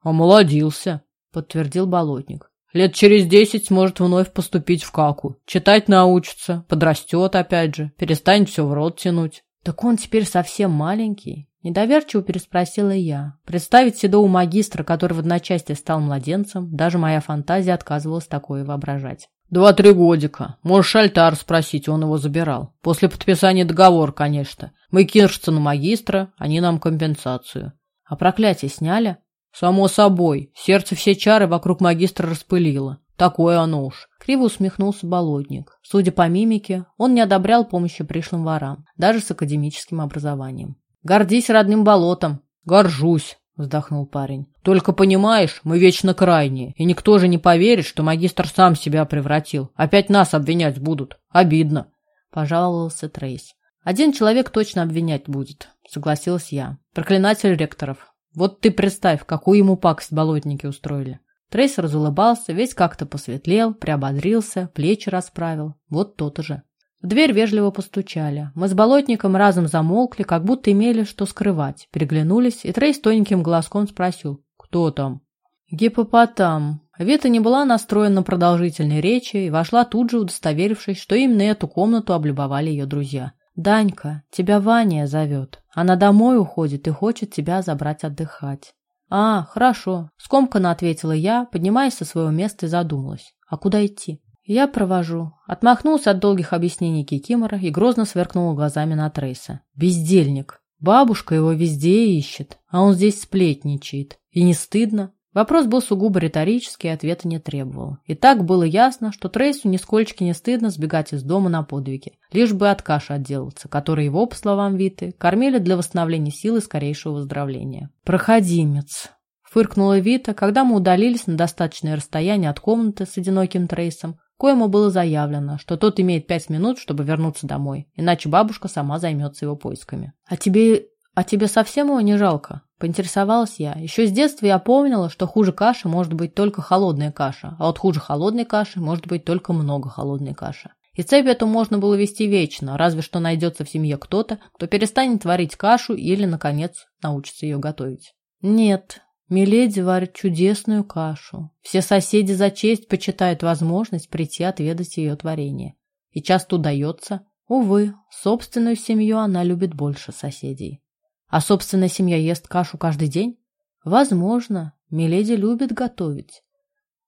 Омолодился, подтвердил Болотник. Лет через десять сможет вновь поступить в каку. Читать научится, подрастет опять же, перестанет все в рот тянуть. Так он теперь совсем маленький. Недоверчиво переспросила я. Представить седого магистра, который в одночасье стал младенцем, даже моя фантазия отказывалась такое воображать. Два-три годика. Можешь Альтар спросить, он его забирал. После подписания договора, конечно. Мы Киршцена магистра, они нам компенсацию. А проклятие сняли? Само собой, сердце все чары вокруг магистра распылило. Такое оно уж. Криво усмехнулся болотник. Судя по мимике, он не одобрял помощи пришлым ворам, даже с академическим образованием. Гордись родным болотом. Горжусь, вздохнул парень. Только понимаешь, мы вечно крайние, и никто же не поверит, что магистр сам себя превратил. Опять нас обвинять будут. Обидно. Пожаловался Трейс. Один человек точно обвинять будет, согласилась я. Проклинатель ректоров. Вот ты представь, какую ему пакость болотники устроили. Трейс разулыбался, весь как-то посветлел, приободрился, плечи расправил. Вот тот уже. В дверь вежливо постучали. Мы с болотником разом замолкли, как будто имели что скрывать. Переглянулись, и Трейс тоненьким голоском спросил «Кто там?» «Гипопотам». Вета не была настроена на продолжительной речи и вошла тут же, удостоверившись, что именно эту комнату облюбовали ее друзья. «Данька, тебя Ваня зовет. Она домой уходит и хочет тебя забрать отдыхать». «А, хорошо», — скомканно ответила я, поднимаясь со своего места и задумалась. «А куда идти?» «Я провожу». Отмахнулся от долгих объяснений Кикимора и грозно сверкнул глазами на Трейса. «Бездельник. Бабушка его везде ищет, а он здесь сплетничает. И не стыдно?» Вопрос был сугубо риторический, ответа не требовал. И так было ясно, что Трейсу нисколько не стыдно сбегать из дома на подвиги, лишь бы от каши отделаться, которые его, по словам Виты, кормили для восстановления сил и скорейшего выздоровления. «Проходимец», — фыркнула Вита, когда мы удалились на достаточное расстояние от комнаты с одиноким Трейсом, коему было заявлено, что тот имеет пять минут, чтобы вернуться домой, иначе бабушка сама займется его поисками. «А тебе... а тебе совсем его не жалко?» Поинтересовалась я. Еще с детства я помнила, что хуже каши может быть только холодная каша, а вот хуже холодной каши может быть только много холодной каши. И цепь эту можно было вести вечно, разве что найдется в семье кто-то, кто перестанет варить кашу или, наконец, научится ее готовить. Нет, Миледи варит чудесную кашу. Все соседи за честь почитают возможность прийти отведать ее творение. И часто удается. Увы, собственную семью она любит больше соседей. А собственная семья ест кашу каждый день? Возможно. Миледи любит готовить.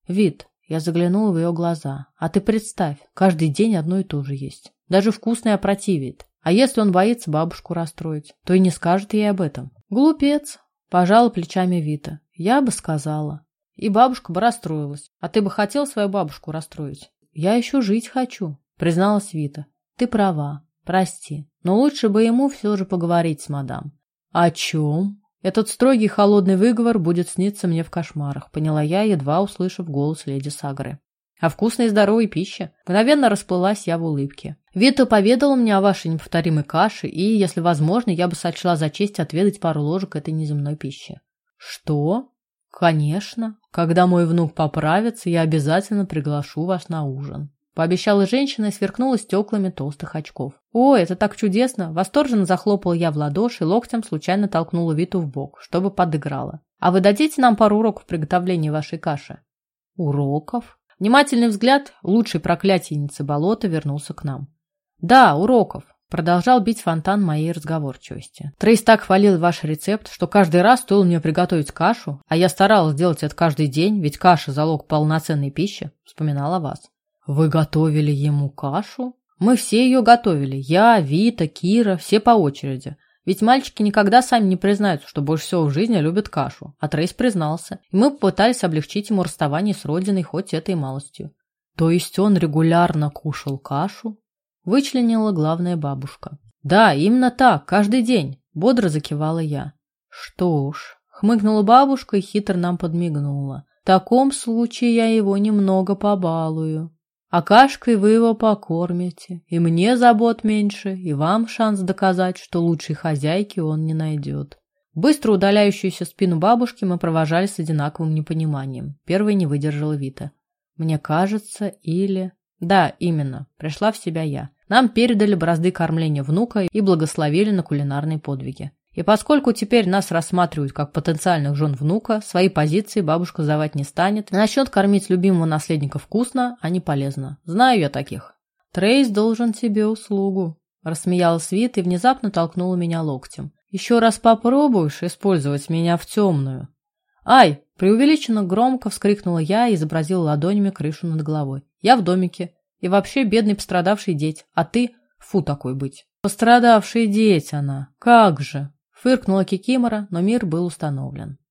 Вид. Я заглянула в ее глаза. А ты представь, каждый день одно и то же есть. Даже вкусное опротивит. А если он боится бабушку расстроить, то и не скажет ей об этом. Глупец. Пожала плечами Вита. Я бы сказала. И бабушка бы расстроилась. А ты бы хотел свою бабушку расстроить? Я еще жить хочу, призналась Вита. Ты права. Прости. Но лучше бы ему все же поговорить с мадам. «О чем?» Этот строгий холодный выговор будет сниться мне в кошмарах, поняла я, едва услышав голос леди Сагры. О вкусной и здоровой пище. Мгновенно расплылась я в улыбке. Вита поведала мне о вашей неповторимой каше, и, если возможно, я бы сочла за честь отведать пару ложек этой неземной пищи. Что? Конечно. Когда мой внук поправится, я обязательно приглашу вас на ужин. Пообещала женщина и сверкнула стеклами толстых очков. «О, это так чудесно!» Восторженно захлопал я в ладоши и локтем случайно толкнула Виту в бок, чтобы подыграла. А вы дадите нам пару уроков приготовления вашей каши? Уроков? Внимательный взгляд лучшей проклятийницы болота вернулся к нам. Да, уроков. Продолжал бить фонтан моей разговорчивости. Трейс так хвалил ваш рецепт, что каждый раз стоило мне приготовить кашу, а я старалась делать это каждый день, ведь каша – залог полноценной пищи, вспоминала вас. Вы готовили ему кашу? Мы все ее готовили. Я, Вита, Кира, все по очереди. Ведь мальчики никогда сами не признаются, что больше всего в жизни любят кашу. А Трейс признался. И мы попытались облегчить ему расставание с родиной хоть этой малостью. То есть он регулярно кушал кашу? Вычленила главная бабушка. Да, именно так, каждый день, бодро закивала я. Что ж, хмыкнула бабушка и хитро нам подмигнула. В таком случае я его немного побалую. А кашкой вы его покормите, и мне забот меньше, и вам шанс доказать, что лучшей хозяйки он не найдет. Быстро удаляющуюся спину бабушки мы провожали с одинаковым непониманием. Первой не выдержала Вита. Мне кажется, или... Да, именно, пришла в себя я. Нам передали бразды кормления внука и благословили на кулинарные подвиги. И поскольку теперь нас рассматривают как потенциальных жен внука, свои позиции бабушка сдавать не станет. насчет кормить любимого наследника вкусно, а не полезно. Знаю я таких. Трейс должен тебе услугу. Рассмеялась Вит и внезапно толкнула меня локтем. Еще раз попробуешь использовать меня в темную. Ай! Преувеличенно громко вскрикнула я и изобразила ладонями крышу над головой. Я в домике. И вообще бедный пострадавший деть. А ты? Фу такой быть. Пострадавший деть она. Как же? Фыркнула Кикимора, но мир был установлен.